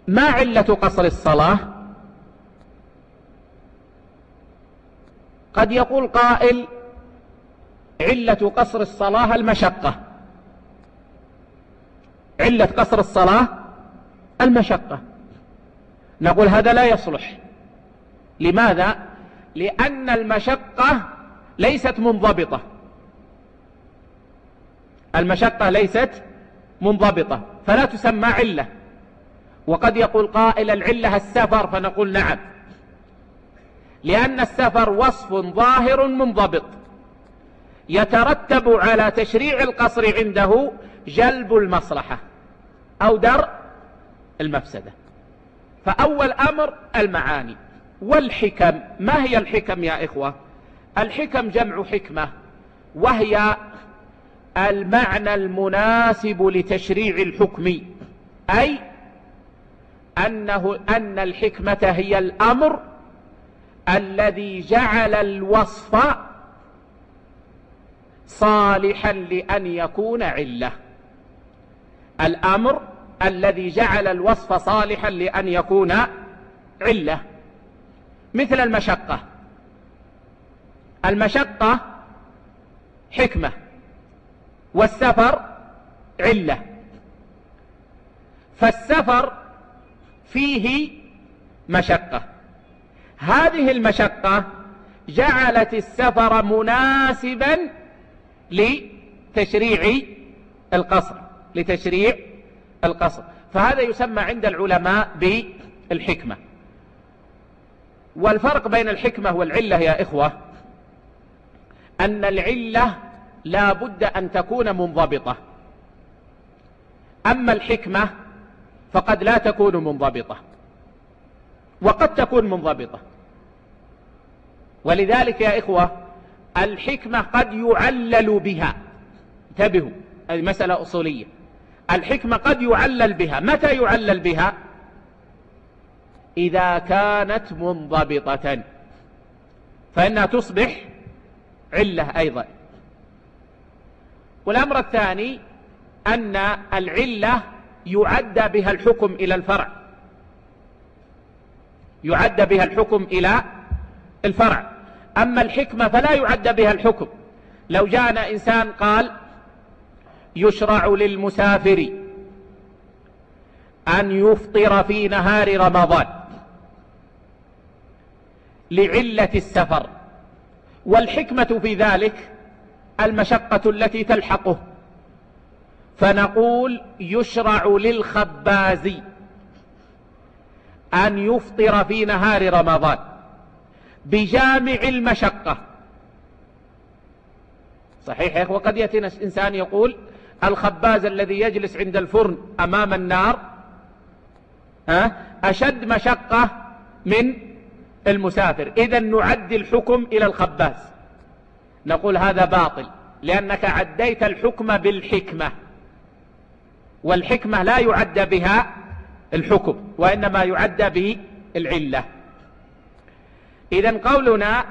ما علة قصر الصلاة؟ قد يقول قائل علة قصر الصلاة المشقة. علة قصر الصلاة المشقة. نقول هذا لا يصلح. لماذا؟ لأن المشقة ليست منضبطة. المشقة ليست منضبطة فلا تسمى علة. وقد يقول قائل العلة السفر فنقول نعم. لأن السفر وصف ظاهر منضبط. يترتب على تشريع القصر عنده جلب المصلحة أو درء المفسدة. فأول أمر المعاني والحكم. ما هي الحكم يا إخوة؟ الحكم جمع حكمة وهي المعنى المناسب لتشريع الحكم أي أنه أن الحكمة هي الأمر الذي جعل الوصف صالحا لأن يكون علة. الأمر الذي جعل الوصف صالحا لأن يكون علة. مثل المشقة. المشقة حكمة والسفر علة. فالسفر فيه مشقة. هذه المشقة جعلت السفر مناسبا لتشريع القصر لتشريع القصر. فهذا يسمى عند العلماء بالحكمة. والفرق بين الحكمة والعلة يا إخوة أن العلة لا بد أن تكون منضبطة. أما الحكمة فقد لا تكون منضبطة وقد تكون منضبطة. ولذلك يا إخوة الحكمة قد يعلل بها. انتبهوا هذه مسألة أصولية. الحكمة قد يعلل بها. متى يعلل بها؟ إذا كانت منضبطة. فإنها تصبح علة أيضا. والأمر الثاني أن العلة يعدى بها الحكم إلى الفرع. يعدى بها الحكم إلى الفرع. أما الحكمة فلا يعدى بها الحكم. لو جاءنا إنسان قال يشرع للمسافر أن يفطر في نهار رمضان لعلة السفر والحكمة في ذلك المشقة التي تلحقه. فنقول يشرع للخباز أن يفطر في نهار رمضان. بجامع المشقة. صحيح وقد يأتي إنسان يقول الخباز الذي يجلس عند الفرن أمام النار أشد مشقة من المسافر. إذا نعد الحكم إلى الخباز. نقول هذا باطل لأنك عديت الحكم بالحكمة. والحكمة لا يعد بها الحكم وإنما يعد بالعلة. إذا قولنا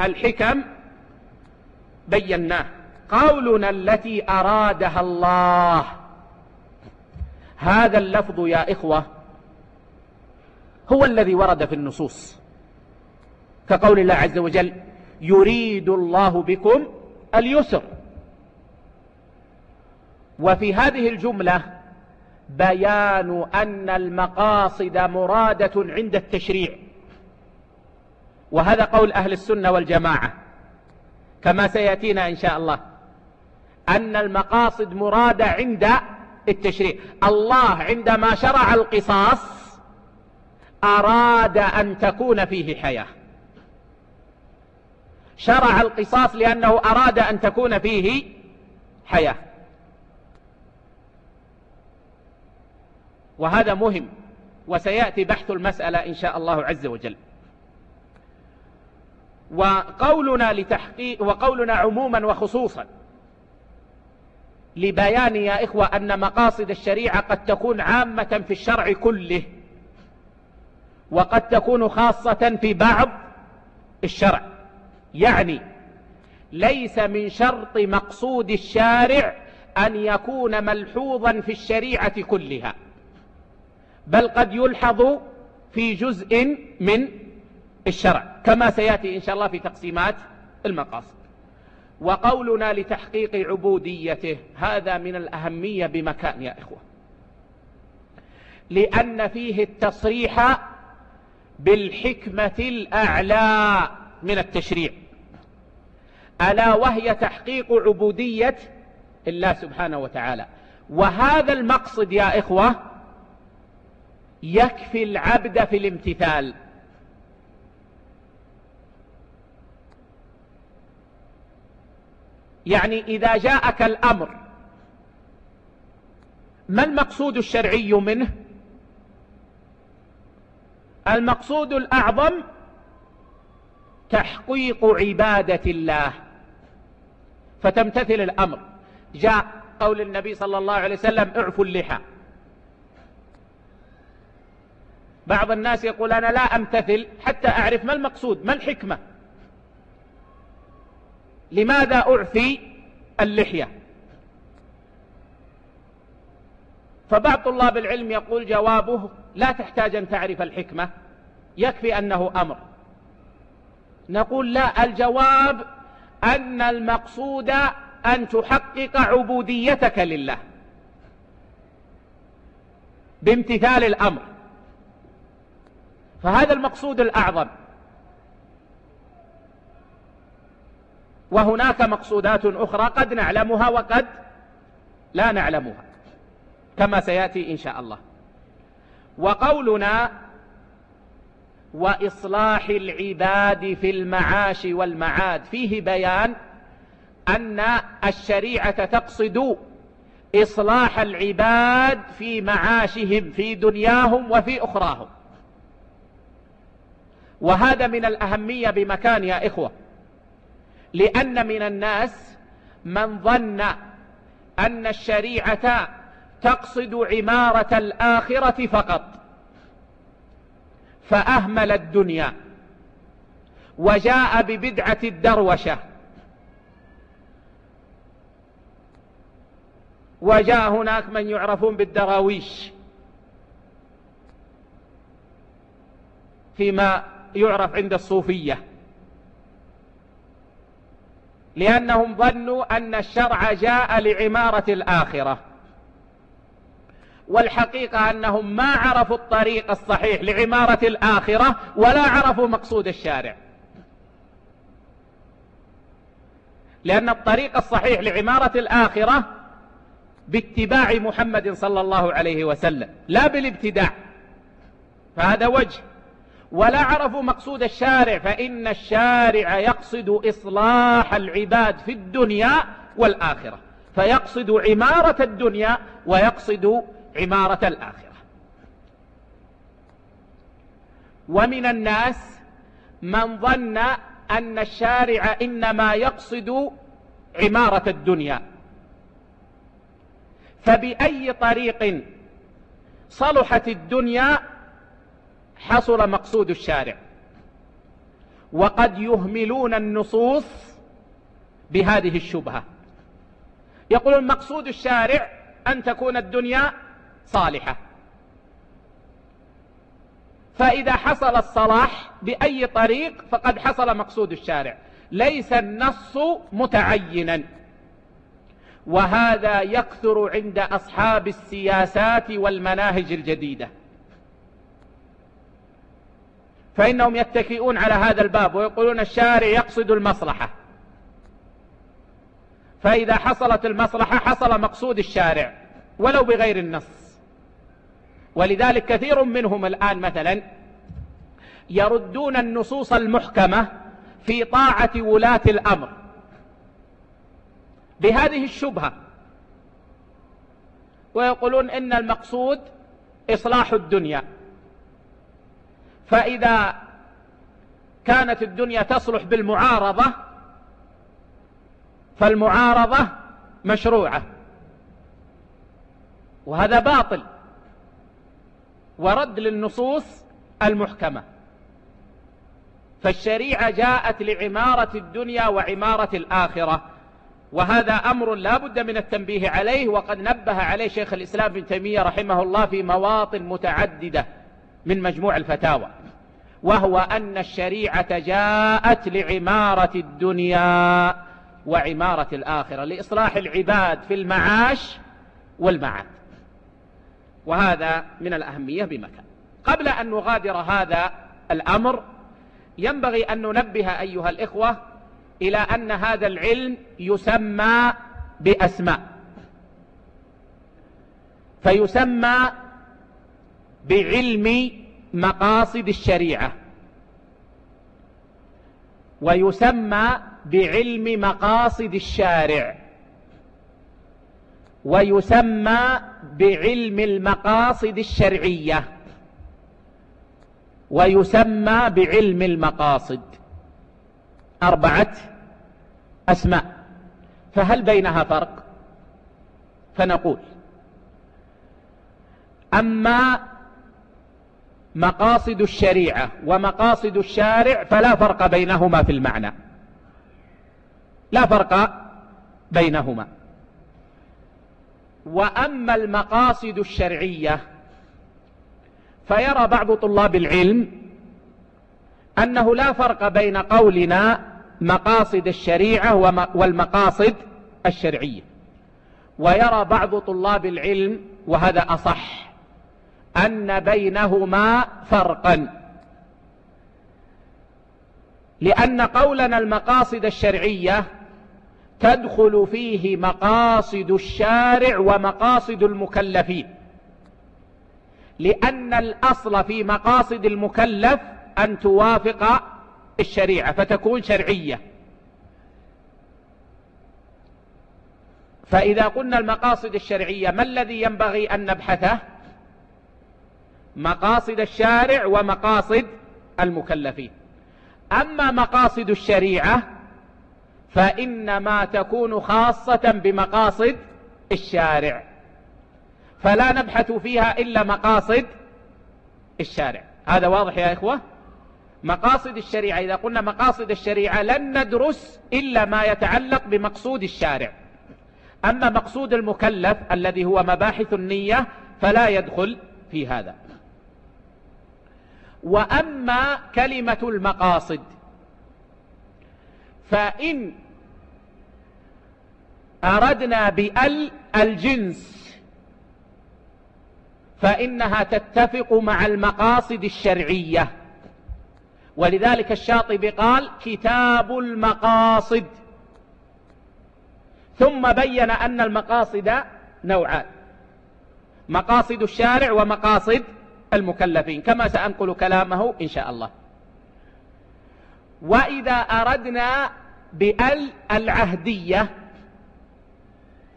الحكم بيناه. قولنا التي أرادها الله. هذا اللفظ يا إخوة هو الذي ورد في النصوص. كقول الله عز وجل يريد الله بكم اليسر. وفي هذه الجملة بيان أن المقاصد مرادة عند التشريع. وهذا قول أهل السنة والجماعة كما سيأتينا إن شاء الله أن المقاصد مرادة عند التشريع. الله عندما شرع القصاص أراد أن تكون فيه حياة. شرع القصاص لأنه أراد أن تكون فيه حياة. وهذا مهم وسيأتي بحث المسألة إن شاء الله عز وجل. وقولنا لتحقيق وقولنا عموما وخصوصا لبيان يا إخوة أن مقاصد الشريعة قد تكون عامة في الشرع كله وقد تكون خاصة في بعض الشرع. يعني ليس من شرط مقصود الشارع أن يكون ملحوظا في الشريعة كلها بل قد يلحظ في جزء من الشرع كما سيأتي إن شاء الله في تقسيمات المقاصد. وقولنا لتحقيق عبوديته هذا من الأهمية بمكان يا إخوة. لأن فيه التصريح بالحكمة الأعلى من التشريع. ألا وهي تحقيق عبودية الله سبحانه وتعالى. وهذا المقصد يا إخوة يكفي العبد في الامتثال. يعني إذا جاءك الأمر ما المقصود الشرعي منه؟ المقصود الأعظم تحقيق عبادة الله فتمتثل الأمر. جاء قول النبي صلى الله عليه وسلم اعفوا اللحى. بعض الناس يقول أنا لا أمتثل حتى أعرف ما المقصود ما الحكمة؟ لماذا أعفي اللحية؟ فبعض طلاب العلم يقول جوابه لا تحتاج أن تعرف الحكمة يكفي أنه أمر. نقول لا الجواب أن المقصود أن تحقق عبوديتك لله بامتثال الأمر. فهذا المقصود الأعظم. وهناك مقصودات أخرى قد نعلمها وقد لا نعلمها كما سيأتي إن شاء الله. وقولنا وإصلاح العباد في المعاش والمعاد فيه بيان أن الشريعة تقصد إصلاح العباد في معاشهم في دنياهم وفي أخراهم. وهذا من الأهمية بمكان يا إخوة. لأن من الناس من ظن أن الشريعة تقصد عمارة الآخرة فقط فأهمل الدنيا وجاء ببدعة الدروشة. وجاء هناك من يعرفون بالدراويش فيما يعرف عند الصوفية. لأنهم ظنوا أن الشرع جاء لعمارة الآخرة. والحقيقة أنهم ما عرفوا الطريق الصحيح لعمارة الآخرة ولا عرفوا مقصود الشارع. لأن الطريق الصحيح لعمارة الآخرة باتباع محمد صلى الله عليه وسلم لا بالابتداع. فهذا وجه. ولا عرفوا مقصود الشارع فإن الشارع يقصد إصلاح العباد في الدنيا والآخرة. فيقصد عمارة الدنيا ويقصد عمارة الآخرة. ومن الناس من ظن أن الشارع إنما يقصد عمارة الدنيا. فبأي طريق صلحت الدنيا حصل مقصود الشارع. وقد يهملون النصوص بهذه الشبهة. يقولون مقصود الشارع أن تكون الدنيا صالحة. فإذا حصل الصلاح بأي طريق فقد حصل مقصود الشارع. ليس النص متعينا. وهذا يكثر عند أصحاب السياسات والمناهج الجديدة. فإنهم يتكئون على هذا الباب ويقولون الشارع يقصد المصلحة. فإذا حصلت المصلحة حصل مقصود الشارع ولو بغير النص. ولذلك كثير منهم الآن مثلا يردون النصوص المحكمة في طاعة ولاة الأمر. بهذه الشبهة. ويقولون إن المقصود إصلاح الدنيا. فإذا كانت الدنيا تصلح بالمعارضة فالمعارضة مشروعة. وهذا باطل. ورد للنصوص المحكمة. فالشريعة جاءت لعمارة الدنيا وعمارة الآخرة. وهذا أمر لا بد من التنبيه عليه وقد نبه عليه شيخ الإسلام بن تيمية رحمه الله في مواطن متعددة. من مجموع الفتاوى وهو أن الشريعة جاءت لعمارة الدنيا وعمارة الآخرة لإصلاح العباد في المعاش والمعاد. وهذا من الأهمية بمكان. قبل أن نغادر هذا الأمر ينبغي أن ننبه أيها الإخوة إلى أن هذا العلم يسمى بأسماء. فيسمى بعلم مقاصد الشريعة. ويسمى بعلم مقاصد الشارع. ويسمى بعلم المقاصد الشرعية. ويسمى بعلم المقاصد. أربعة أسماء. فهل بينها فرق؟ فنقول. أما مقاصد الشريعة ومقاصد الشارع فلا فرق بينهما في المعنى. لا فرق بينهما. وأما المقاصد الشرعية فيرى بعض طلاب العلم أنه لا فرق بين قولنا مقاصد الشريعة والمقاصد الشرعية. ويرى بعض طلاب العلم وهذا أصح أن بينهما فرقا. لأن قولنا المقاصد الشرعية تدخل فيه مقاصد الشارع ومقاصد المكلفين. لأن الأصل في مقاصد المكلف أن توافق الشريعة فتكون شرعية. فإذا قلنا المقاصد الشرعية ما الذي ينبغي أن نبحثه؟ مقاصد الشارع ومقاصد المكلفين. أما مقاصد الشريعة فإنما تكون خاصة بمقاصد الشارع. فلا نبحث فيها إلا مقاصد الشارع. هذا واضح يا إخوة؟ مقاصد الشريعة إذا قلنا مقاصد الشريعة لن ندرس إلا ما يتعلق بمقصود الشارع. أما مقصود المكلف الذي هو مباحث النية فلا يدخل في هذا. وأما كلمة المقاصد فإن أردنا بأل الجنس فإنها تتفق مع المقاصد الشرعية. ولذلك الشاطبي قال كتاب المقاصد. ثم بين أن المقاصد نوعان مقاصد الشارع ومقاصد المكلفين كما سأنقل كلامه إن شاء الله. وإذا أردنا بأل العهدية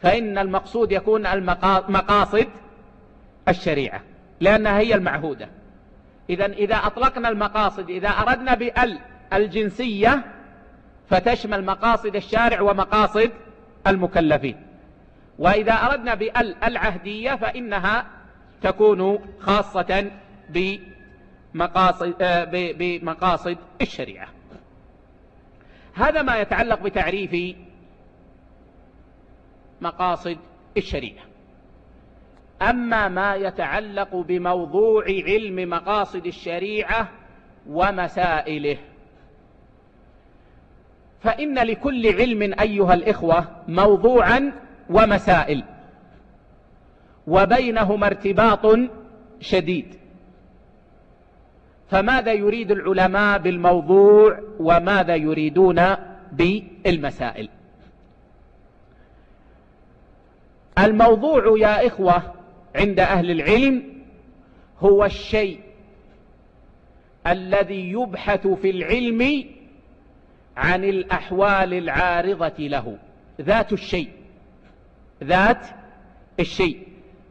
فإن المقصود يكون المقاصد الشريعة لأنها هي المعهودة. إذا إذا أطلقنا المقاصد إذا أردنا بأل الجنسية فتشمل مقاصد الشارع ومقاصد المكلفين. وإذا أردنا بأل العهدية فإنها تكون خاصة بمقاصد, آه، بمقاصد الشريعة. هذا ما يتعلق بتعريف مقاصد الشريعة. أما ما يتعلق بموضوع علم مقاصد الشريعة ومسائله. فإن لكل علم أيها الإخوة موضوعا ومسائل. وبينهما ارتباط شديد. فماذا يريد العلماء بالموضوع وماذا يريدون بالمسائل؟ الموضوع يا إخوة عند أهل العلم هو الشيء الذي يبحث في العلم عن الأحوال العارضة له ذات الشيء ذات الشيء.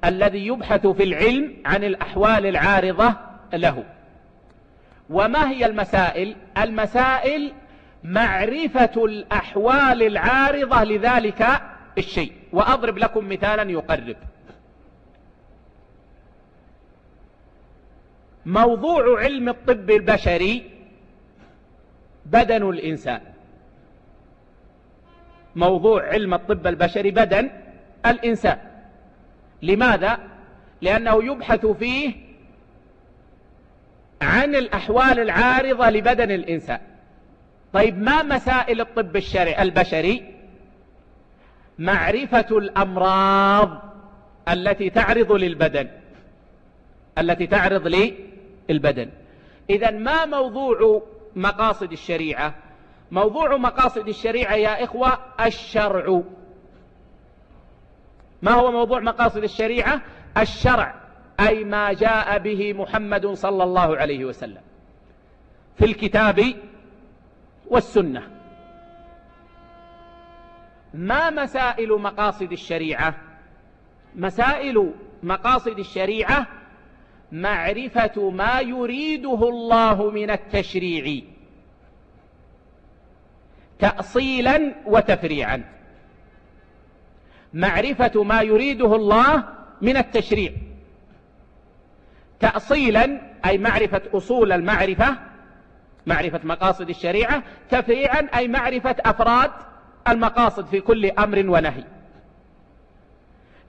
الذي يبحث في العلم عن الأحوال العارضة له. وما هي المسائل؟ المسائل معرفة الأحوال العارضة لذلك الشيء. وأضرب لكم مثالا يقرب. موضوع علم الطب البشري بدن الإنسان. موضوع علم الطب البشري بدن الإنسان. لماذا؟ لأنه يبحث فيه عن الأحوال العارضة لبدن الإنسان. طيب ما مسائل الطب الشرعي البشري؟ معرفة الأمراض التي تعرض للبدن. التي تعرض للبدن. إذا ما موضوع مقاصد الشريعة؟ موضوع مقاصد الشريعة يا إخوة الشرع. ما هو موضوع مقاصد الشريعة؟ الشرع أي ما جاء به محمد صلى الله عليه وسلم في الكتاب والسنة. ما مسائل مقاصد الشريعة؟ مسائل مقاصد الشريعة معرفة ما يريده الله من التشريع تأصيلا وتفريعا. معرفة ما يريده الله من التشريع. تأصيلا أي معرفة أصول المعرفة معرفة مقاصد الشريعة تفريعا أي معرفة أفراد المقاصد في كل أمر ونهي.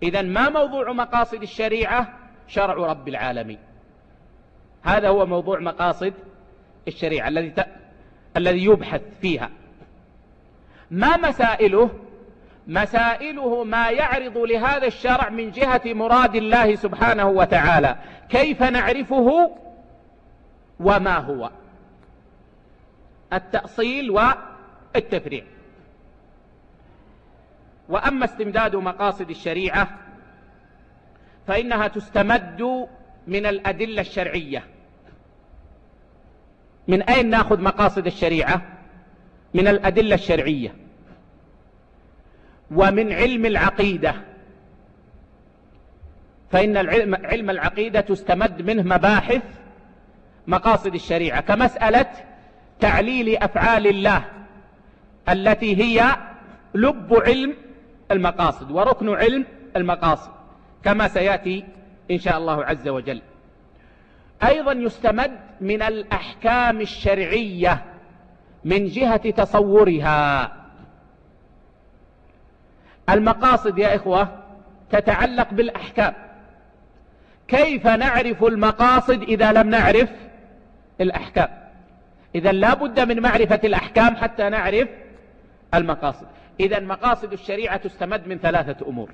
إذا ما موضوع مقاصد الشريعة؟ شرع رب العالمين. هذا هو موضوع مقاصد الشريعة الذي ت... الذي يبحث فيها. ما مسائله؟ مسائله ما يعرض لهذا الشرع من جهة مراد الله سبحانه وتعالى. كيف نعرفه وما هو؟ التأصيل والتفريع. وأما استمداد مقاصد الشريعة فإنها تستمد من الأدلة الشرعية. من أين نأخذ مقاصد الشريعة؟ من الأدلة الشرعية. ومن علم العقيدة. فإن العلم علم العقيدة تستمد منه مباحث مقاصد الشريعة كمسألة تعليل أفعال الله التي هي لب علم المقاصد وركن علم المقاصد كما سيأتي إن شاء الله عز وجل. أيضا يستمد من الأحكام الشرعية من جهة تصورها. المقاصد يا إخوة تتعلق بالأحكام. كيف نعرف المقاصد إذا لم نعرف الأحكام؟ إذا لا بد من معرفة الأحكام حتى نعرف المقاصد. إذا مقاصد الشريعة تستمد من ثلاثة أمور.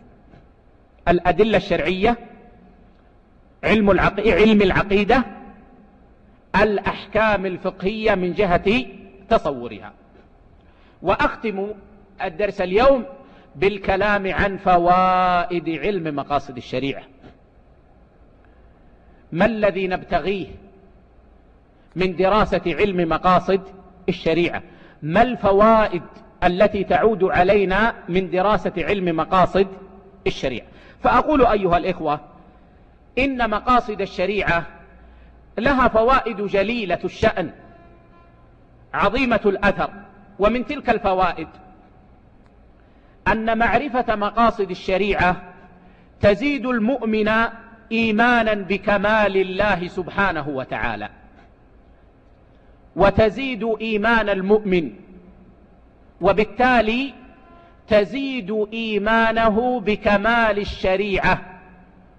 الأدلة الشرعية علم, العقي... علم العقيدة الأحكام الفقهية من جهة تصورها. وأختم الدرس اليوم بالكلام عن فوائد علم مقاصد الشريعة. ما الذي نبتغيه من دراسة علم مقاصد الشريعة؟ ما الفوائد التي تعود علينا من دراسة علم مقاصد الشريعة؟ فأقول أيها الإخوة إن مقاصد الشريعة لها فوائد جليلة الشأن عظيمة الأثر ومن تلك الفوائد أن معرفة مقاصد الشريعة تزيد المؤمن إيمانا بكمال الله سبحانه وتعالى. وتزيد إيمان المؤمن وبالتالي تزيد إيمانه بكمال الشريعة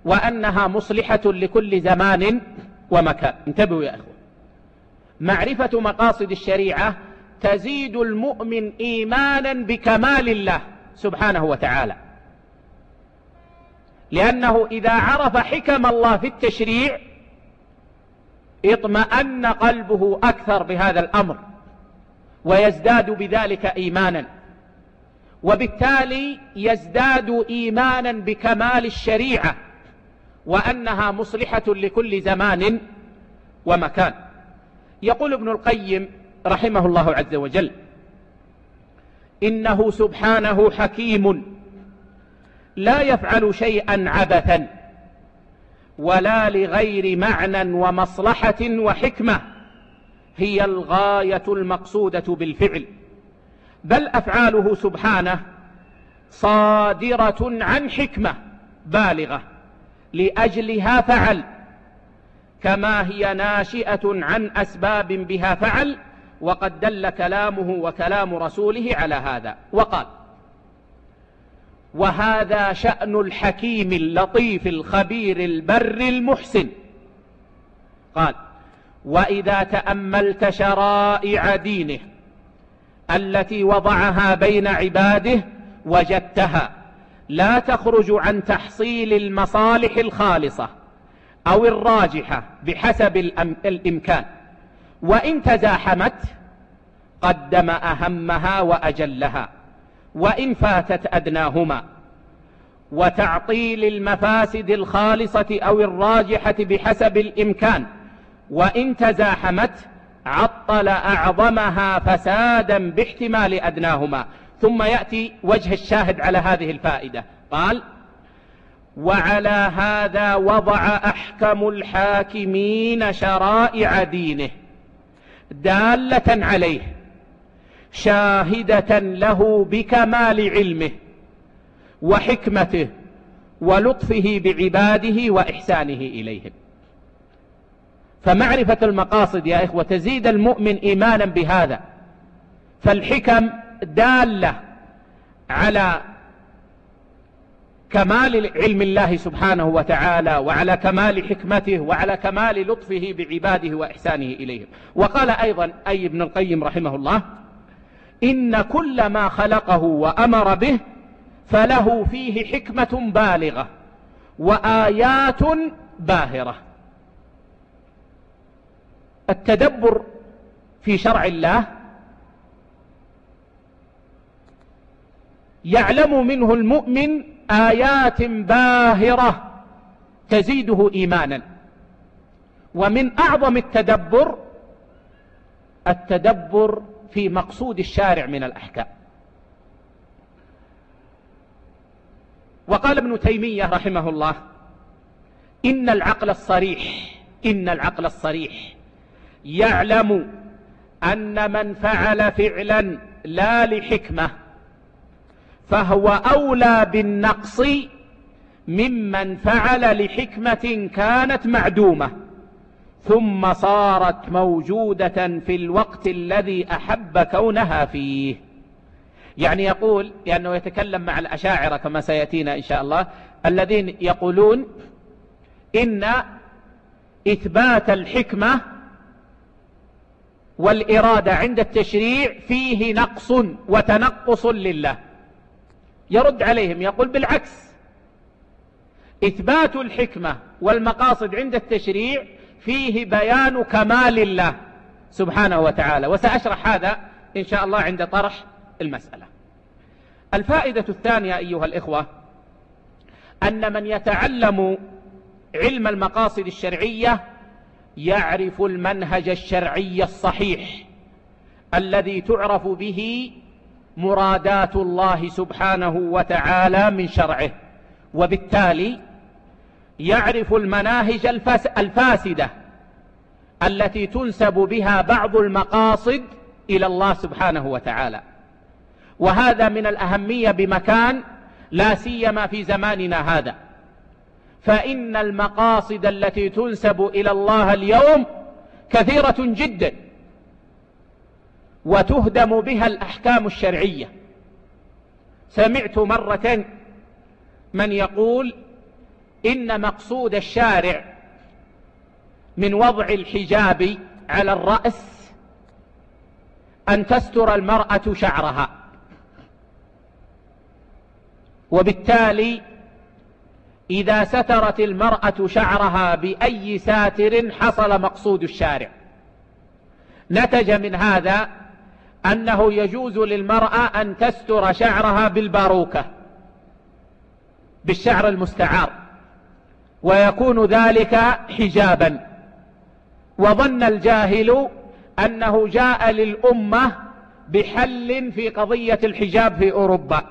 وأنها مصلحة لكل زمان ومكان. انتبهوا يا أخوة. معرفة مقاصد الشريعة تزيد المؤمن إيمانا بكمال الله. سبحانه وتعالى. لأنه إذا عرف حكم الله في التشريع اطمأن قلبه أكثر بهذا الأمر ويزداد بذلك إيمانا. وبالتالي يزداد إيمانا بكمال الشريعة وأنها مصلحة لكل زمان ومكان. يقول ابن القيم رحمه الله عز وجل إنه سبحانه حكيم لا يفعل شيئا عبثا ولا لغير معنى ومصلحة وحكمة هي الغاية المقصودة بالفعل بل أفعاله سبحانه صادرة عن حكمة بالغة لأجلها فعل كما هي ناشئة عن أسباب بها فعل وقد دل كلامه وكلام رسوله على هذا. وقال وهذا شأن الحكيم اللطيف الخبير البر المحسن قال وإذا تأملت شرائع دينه التي وضعها بين عباده وجدتها لا تخرج عن تحصيل المصالح الخالصة أو الراجحة بحسب الإمكان وإن تزاحمت قدم أهمها وأجلها وإن فاتت أدناهما وتعطيل المفاسد الخالصة أو الراجحة بحسب الإمكان وإن تزاحمت عطل أعظمها فسادا باحتمال أدناهما. ثم يأتي وجه الشاهد على هذه الفائدة. قال وعلى هذا وضع أحكم الحاكمين شرائع دينه. دالة عليه شاهدة له بكمال علمه وحكمته ولطفه بعباده وإحسانه إليهم. فمعرفة المقاصد يا إخوة تزيد المؤمن إيمانا بهذا فالحكم دالة على كمال علم الله سبحانه وتعالى وعلى كمال حكمته وعلى كمال لطفه بعباده وإحسانه إليهم. وقال أيضا أي ابن القيم رحمه الله إن كل ما خلقه وأمر به فله فيه حكمة بالغة وآيات باهرة. التدبر في شرع الله يعلم منه المؤمن آيات باهرة تزيده إيمانا. ومن أعظم التدبر التدبر في مقصود الشارع من الأحكام. وقال ابن تيمية رحمه الله إن العقل الصريح إن العقل الصريح يعلم أن من فعل فعلا لا لحكمة فهو أولى بالنقص ممن فعل لحكمة كانت معدومة ثم صارت موجودة في الوقت الذي أحب كونها فيه. يعني يقول لأنه يتكلم مع الأشاعرة كما سيأتينا إن شاء الله الذين يقولون إن إثبات الحكمة والإرادة عند التشريع فيه نقص وتنقص لله. يرد عليهم يقول بالعكس. إثبات الحكمة والمقاصد عند التشريع فيه بيان كمال الله سبحانه وتعالى. وسأشرح هذا إن شاء الله عند طرح المسألة. الفائدة الثانية أيها الإخوة أن من يتعلم علم المقاصد الشرعية يعرف المنهج الشرعي الصحيح الذي تعرف به مرادات الله سبحانه وتعالى من شرعه. وبالتالي يعرف المناهج الفاسدة التي تنسب بها بعض المقاصد إلى الله سبحانه وتعالى. وهذا من الأهمية بمكان لا سيما في زماننا هذا. فإن المقاصد التي تنسب إلى الله اليوم كثيرة جدا. وتهدم بها الأحكام الشرعية. سمعت مرة من يقول إن مقصود الشارع من وضع الحجاب على الرأس أن تستر المرأة شعرها. وبالتالي إذا سترت المرأة شعرها بأي ساتر حصل مقصود الشارع. نتج من هذا أنه يجوز للمرأة أن تستر شعرها بالباروكة بالشعر المستعار ويكون ذلك حجابا. وظن الجاهل أنه جاء للأمة بحل في قضية الحجاب في أوروبا.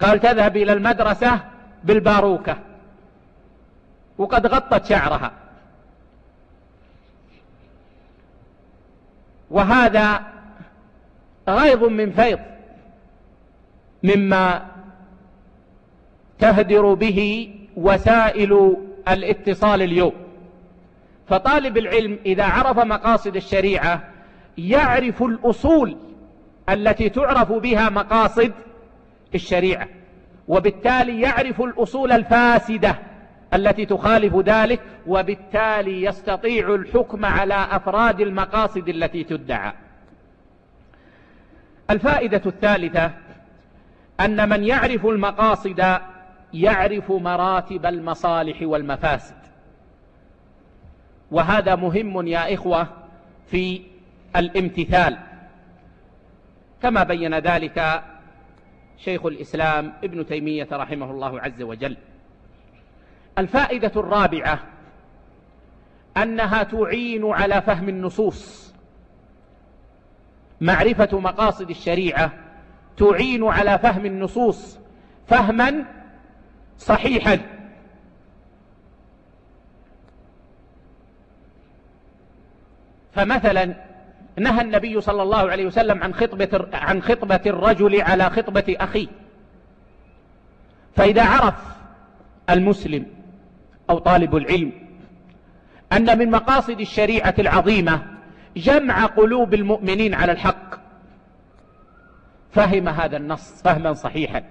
قال تذهب إلى المدرسة بالباروكة. وقد غطت شعرها. وهذا غيظ من فيض مما تهدر به وسائل الاتصال اليوم. فطالب العلم إذا عرف مقاصد الشريعة يعرف الأصول التي تعرف بها مقاصد الشريعة وبالتالي يعرف الأصول الفاسدة. التي تخالف ذلك وبالتالي يستطيع الحكم على أفراد المقاصد التي تدعى. الفائدة الثالثة أن من يعرف المقاصد يعرف مراتب المصالح والمفاسد. وهذا مهم يا إخوة في الامتثال. كما بين ذلك شيخ الإسلام ابن تيمية رحمه الله عز وجل. الفائدة الرابعة أنها تعين على فهم النصوص. معرفة مقاصد الشريعة تعين على فهم النصوص فهما صحيحا. فمثلا نهى النبي صلى الله عليه وسلم عن خطبة, عن خطبة الرجل على خطبة أخيه. فإذا عرف المسلم أو طالب العلم أن من مقاصد الشريعة العظيمة جمع قلوب المؤمنين على الحق. فهم هذا النص فهما صحيحا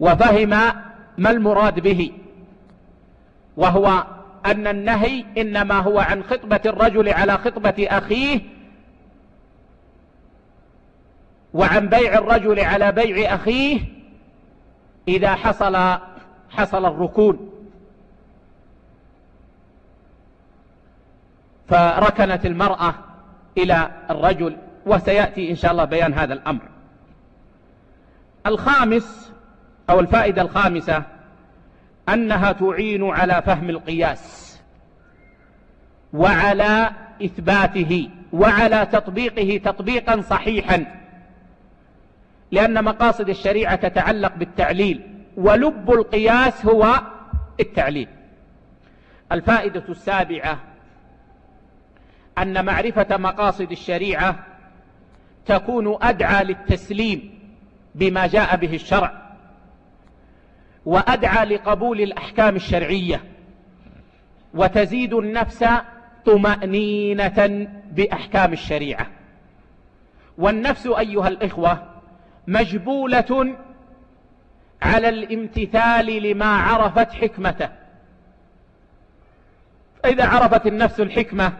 وفهم ما المراد به وهو أن النهي إنما هو عن خطبة الرجل على خطبة أخيه وعن بيع الرجل على بيع أخيه إذا حصل حصل الركون. فركنت المرأة إلى الرجل وسيأتي إن شاء الله بيان هذا الأمر. الخامس أو الفائدة الخامسة أنها تعين على فهم القياس وعلى إثباته وعلى تطبيقه تطبيقا صحيحا لأن مقاصد الشريعة تتعلق بالتعليل ولب القياس هو التعليل. الفائدة السابعة أن معرفة مقاصد الشريعة تكون أدعى للتسليم بما جاء به الشرع وأدعى لقبول الأحكام الشرعية وتزيد النفس طمأنينة بأحكام الشريعة. والنفس أيها الإخوة مجبولة على الامتثال لما عرفت حكمته. فإذا عرفت النفس الحكمة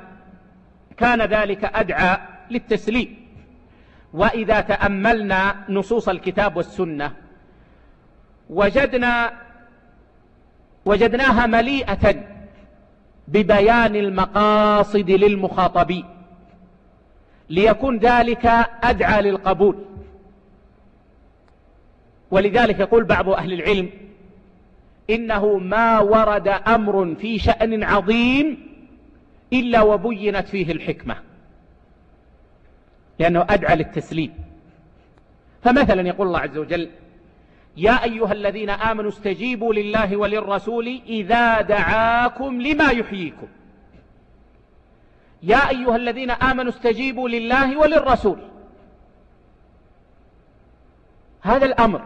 كان ذلك أدعى للتسليم. وإذا تأملنا نصوص الكتاب والسنة وجدنا وجدناها مليئة ببيان المقاصد للمخاطبين ليكون ذلك أدعى للقبول. ولذلك يقول بعض أهل العلم إنه ما ورد أمر في شأن عظيم إلا وبينت فيه الحكمة. لأنه أدعى للتسليم. فمثلا يقول الله عز وجل يا أيها الذين آمنوا استجيبوا لله وللرسول إذا دعاكم لما يحييكم. يا أيها الذين آمنوا استجيبوا لله وللرسول. هذا الأمر.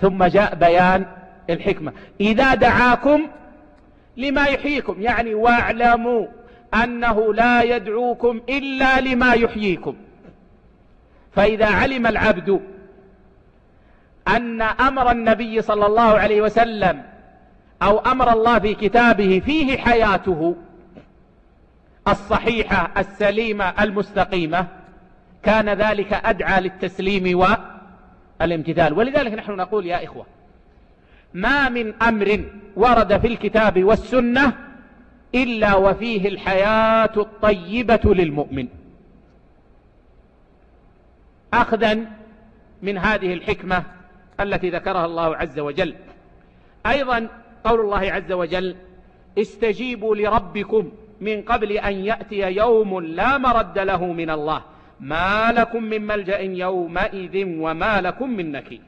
ثم جاء بيان الحكمة. إذا دعاكم لما يحييكم يعني واعلموا أنه لا يدعوكم إلا لما يحييكم. فإذا علم العبد أن أمر النبي صلى الله عليه وسلم أو أمر الله في كتابه فيه حياته الصحيحة السليمة المستقيمة كان ذلك أدعى للتسليم والامتثال. ولذلك نحن نقول يا إخوة ما من أمر ورد في الكتاب والسنة إلا وفيه الحياة الطيبة للمؤمن. أخذا من هذه الحكمة التي ذكرها الله عز وجل. أيضا قول الله عز وجل استجيبوا لربكم من قبل أن يأتي يوم لا مرد له من الله. ما لكم من ملجأ يومئذ وما لكم من نكير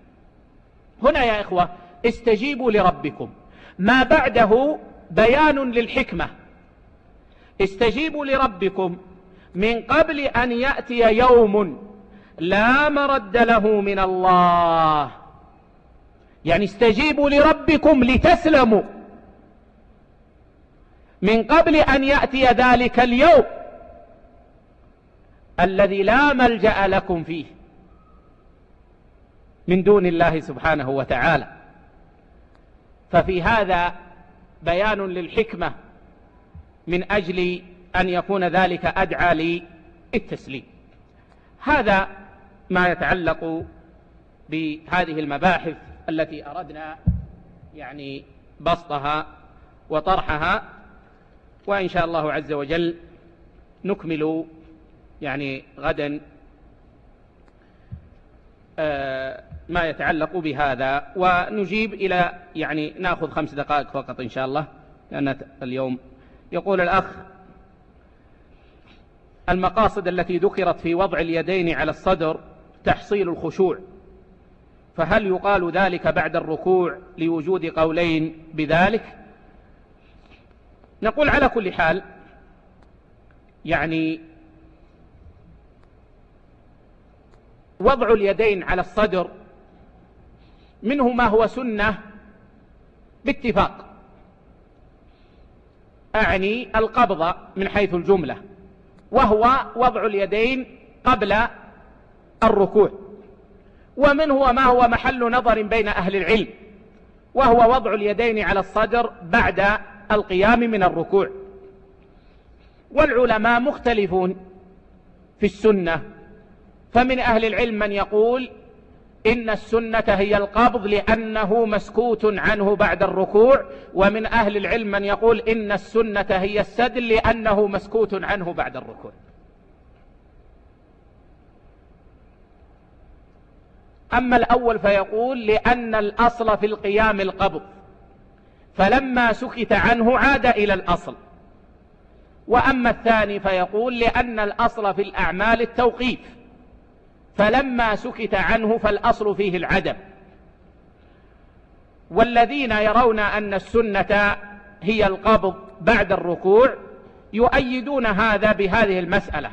هنا يا إخوة استجيبوا لربكم. ما بعده بيان للحكمة. استجيبوا لربكم من قبل أن يأتي يوم لا مرد له من الله. يعني استجيبوا لربكم لتسلموا. من قبل أن يأتي ذلك اليوم الذي لا ملجأ لكم فيه من دون الله سبحانه وتعالى. ففي هذا بيان للحكمة من أجل أن يكون ذلك أدعى للتسليم. هذا ما يتعلق بهذه المباحث التي أردنا يعني بسطها وطرحها وإن شاء الله عز وجل نكمل يعني غدا آه، ما يتعلق بهذا. ونجيب إلى يعني نأخذ خمس دقائق فقط إن شاء الله لأن اليوم. يقول الأخ المقاصد التي ذكرت في وضع اليدين على الصدر تحصيل الخشوع. فهل يقال ذلك بعد الركوع لوجود قولين بذلك؟ نقول على كل حال يعني وضع اليدين على الصدر منه ما هو سنة باتفاق. أعني القبضة من حيث الجملة وهو وضع اليدين قبل الركوع. ومنه ما هو محل نظر بين أهل العلم وهو وضع اليدين على الصدر بعد القيام من الركوع. والعلماء مختلفون في السنة فمن أهل العلم من يقول إن السنة هي القبض لأنه مسكوت عنه بعد الركوع ومن أهل العلم من يقول إن السنة هي السدل لأنه مسكوت عنه بعد الركوع. أما الأول فيقول لأن الأصل في القيام القبض فلما سكت عنه عاد إلى الأصل. وأما الثاني فيقول لأن الأصل في الأعمال التوقيف. فلما سكت عنه فالأصل فيه العدم. والذين يرون أن السنة هي القبض بعد الركوع يؤيدون هذا بهذه المسألة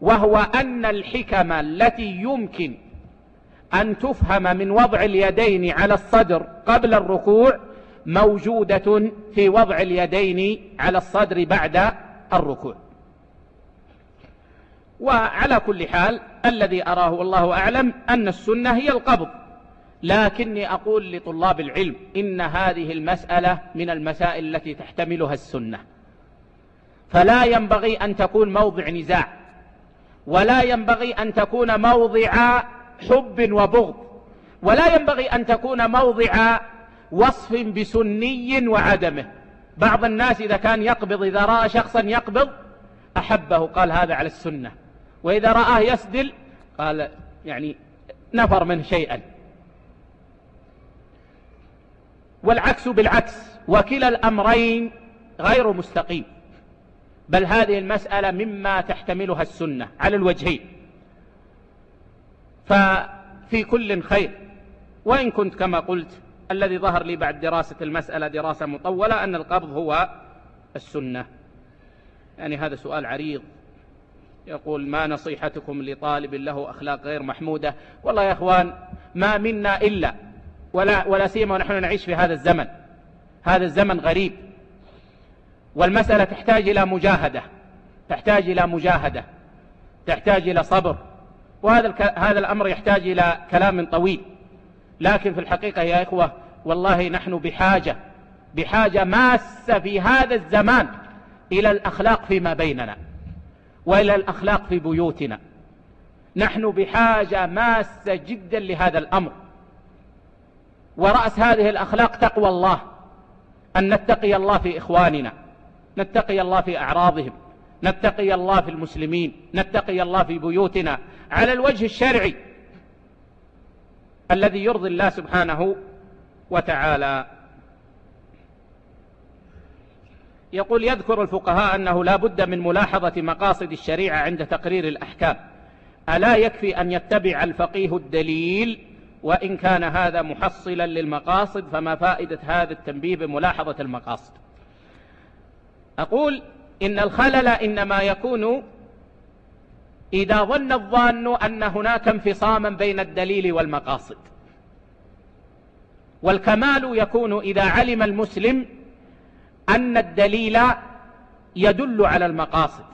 وهو أن الحكم التي يمكن أن تفهم من وضع اليدين على الصدر قبل الركوع موجودة في وضع اليدين على الصدر بعد الركوع. وعلى كل حال الذي أراه والله أعلم أن السنة هي القبض. لكني أقول لطلاب العلم إن هذه المسألة من المسائل التي تحتملها السنة. فلا ينبغي أن تكون موضع نزاع ولا ينبغي أن تكون موضع حب وبغض ولا ينبغي أن تكون موضع وصف بسني وعدمه. بعض الناس إذا كان يقبض إذا رأى شخصا يقبض أحبه قال هذا على السنة. وإذا رآه يسدل قال يعني نفر منه شيئا. والعكس بالعكس وكلا الأمرين غير مستقيم. بل هذه المسألة مما تحتملها السنة على الوجهين. ففي كل خير. وإن كنت كما قلت الذي ظهر لي بعد دراسة المسألة دراسة مطولة أن القبض هو السنة. يعني هذا سؤال عريض. يقول ما نصيحتكم لطالب له أخلاق غير محمودة؟ والله يا أخوان ما منا إلا ولا, ولا سيما ونحن نعيش في هذا الزمن. هذا الزمن غريب. والمسألة تحتاج إلى مجاهدة. تحتاج إلى مجاهدة. تحتاج إلى صبر. وهذا هذا الأمر يحتاج إلى كلام طويل. لكن في الحقيقة يا إخوة والله نحن بحاجة بحاجة ماسة في هذا الزمان إلى الأخلاق فيما بيننا. وإلى الأخلاق في بيوتنا. نحن بحاجة ماسة جدا لهذا الأمر. ورأس هذه الأخلاق تقوى الله. أن نتقي الله في إخواننا. نتقي الله في أعراضهم. نتقي الله في المسلمين. نتقي الله في بيوتنا. على الوجه الشرعي. الذي يرضي الله سبحانه وتعالى. يقول يذكر الفقهاء أنه لا بد من ملاحظة مقاصد الشريعة عند تقرير الأحكام. ألا يكفي أن يتبع الفقيه الدليل وإن كان هذا محصلا للمقاصد فما فائدة هذا التنبيه بملاحظة المقاصد. أقول إن الخلل إنما يكون إذا ظن الظان أن هناك انفصاما بين الدليل والمقاصد. والكمال يكون إذا علم المسلم أن الدليل يدل على المقاصد.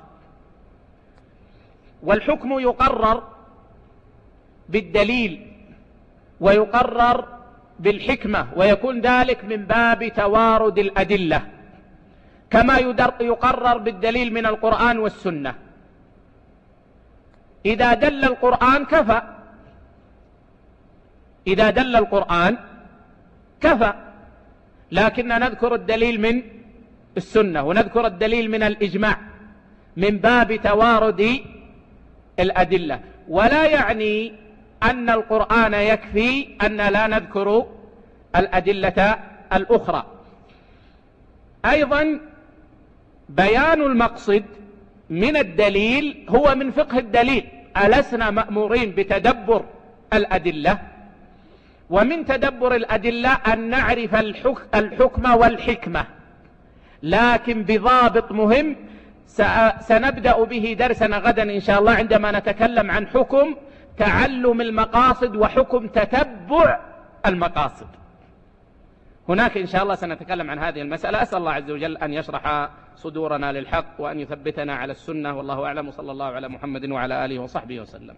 والحكم يقرر بالدليل ويقرر بالحكمة ويكون ذلك من باب توارد الأدلة. كما يقرر بالدليل من القرآن والسنة. إذا دل القرآن كفى. إذا دل القرآن كفى. لكن نذكر الدليل من السنة. ونذكر الدليل من الإجماع من باب توارد الأدلة. ولا يعني أن القرآن يكفي أن لا نذكر الأدلة الأخرى. أيضا بيان المقصد من الدليل هو من فقه الدليل. ألسنا مأمورين بتدبر الأدلة. ومن تدبر الأدلة أن نعرف الحكم والحكمة. لكن بضابط مهم سنبدأ به درسنا غدا إن شاء الله عندما نتكلم عن حكم تعلم المقاصد وحكم تتبع المقاصد. هناك إن شاء الله سنتكلم عن هذه المسألة. أسأل الله عز وجل أن يشرح صدورنا للحق وأن يثبتنا على السنة. والله أعلم. صلى الله على محمد وعلى آله وصحبه وسلم.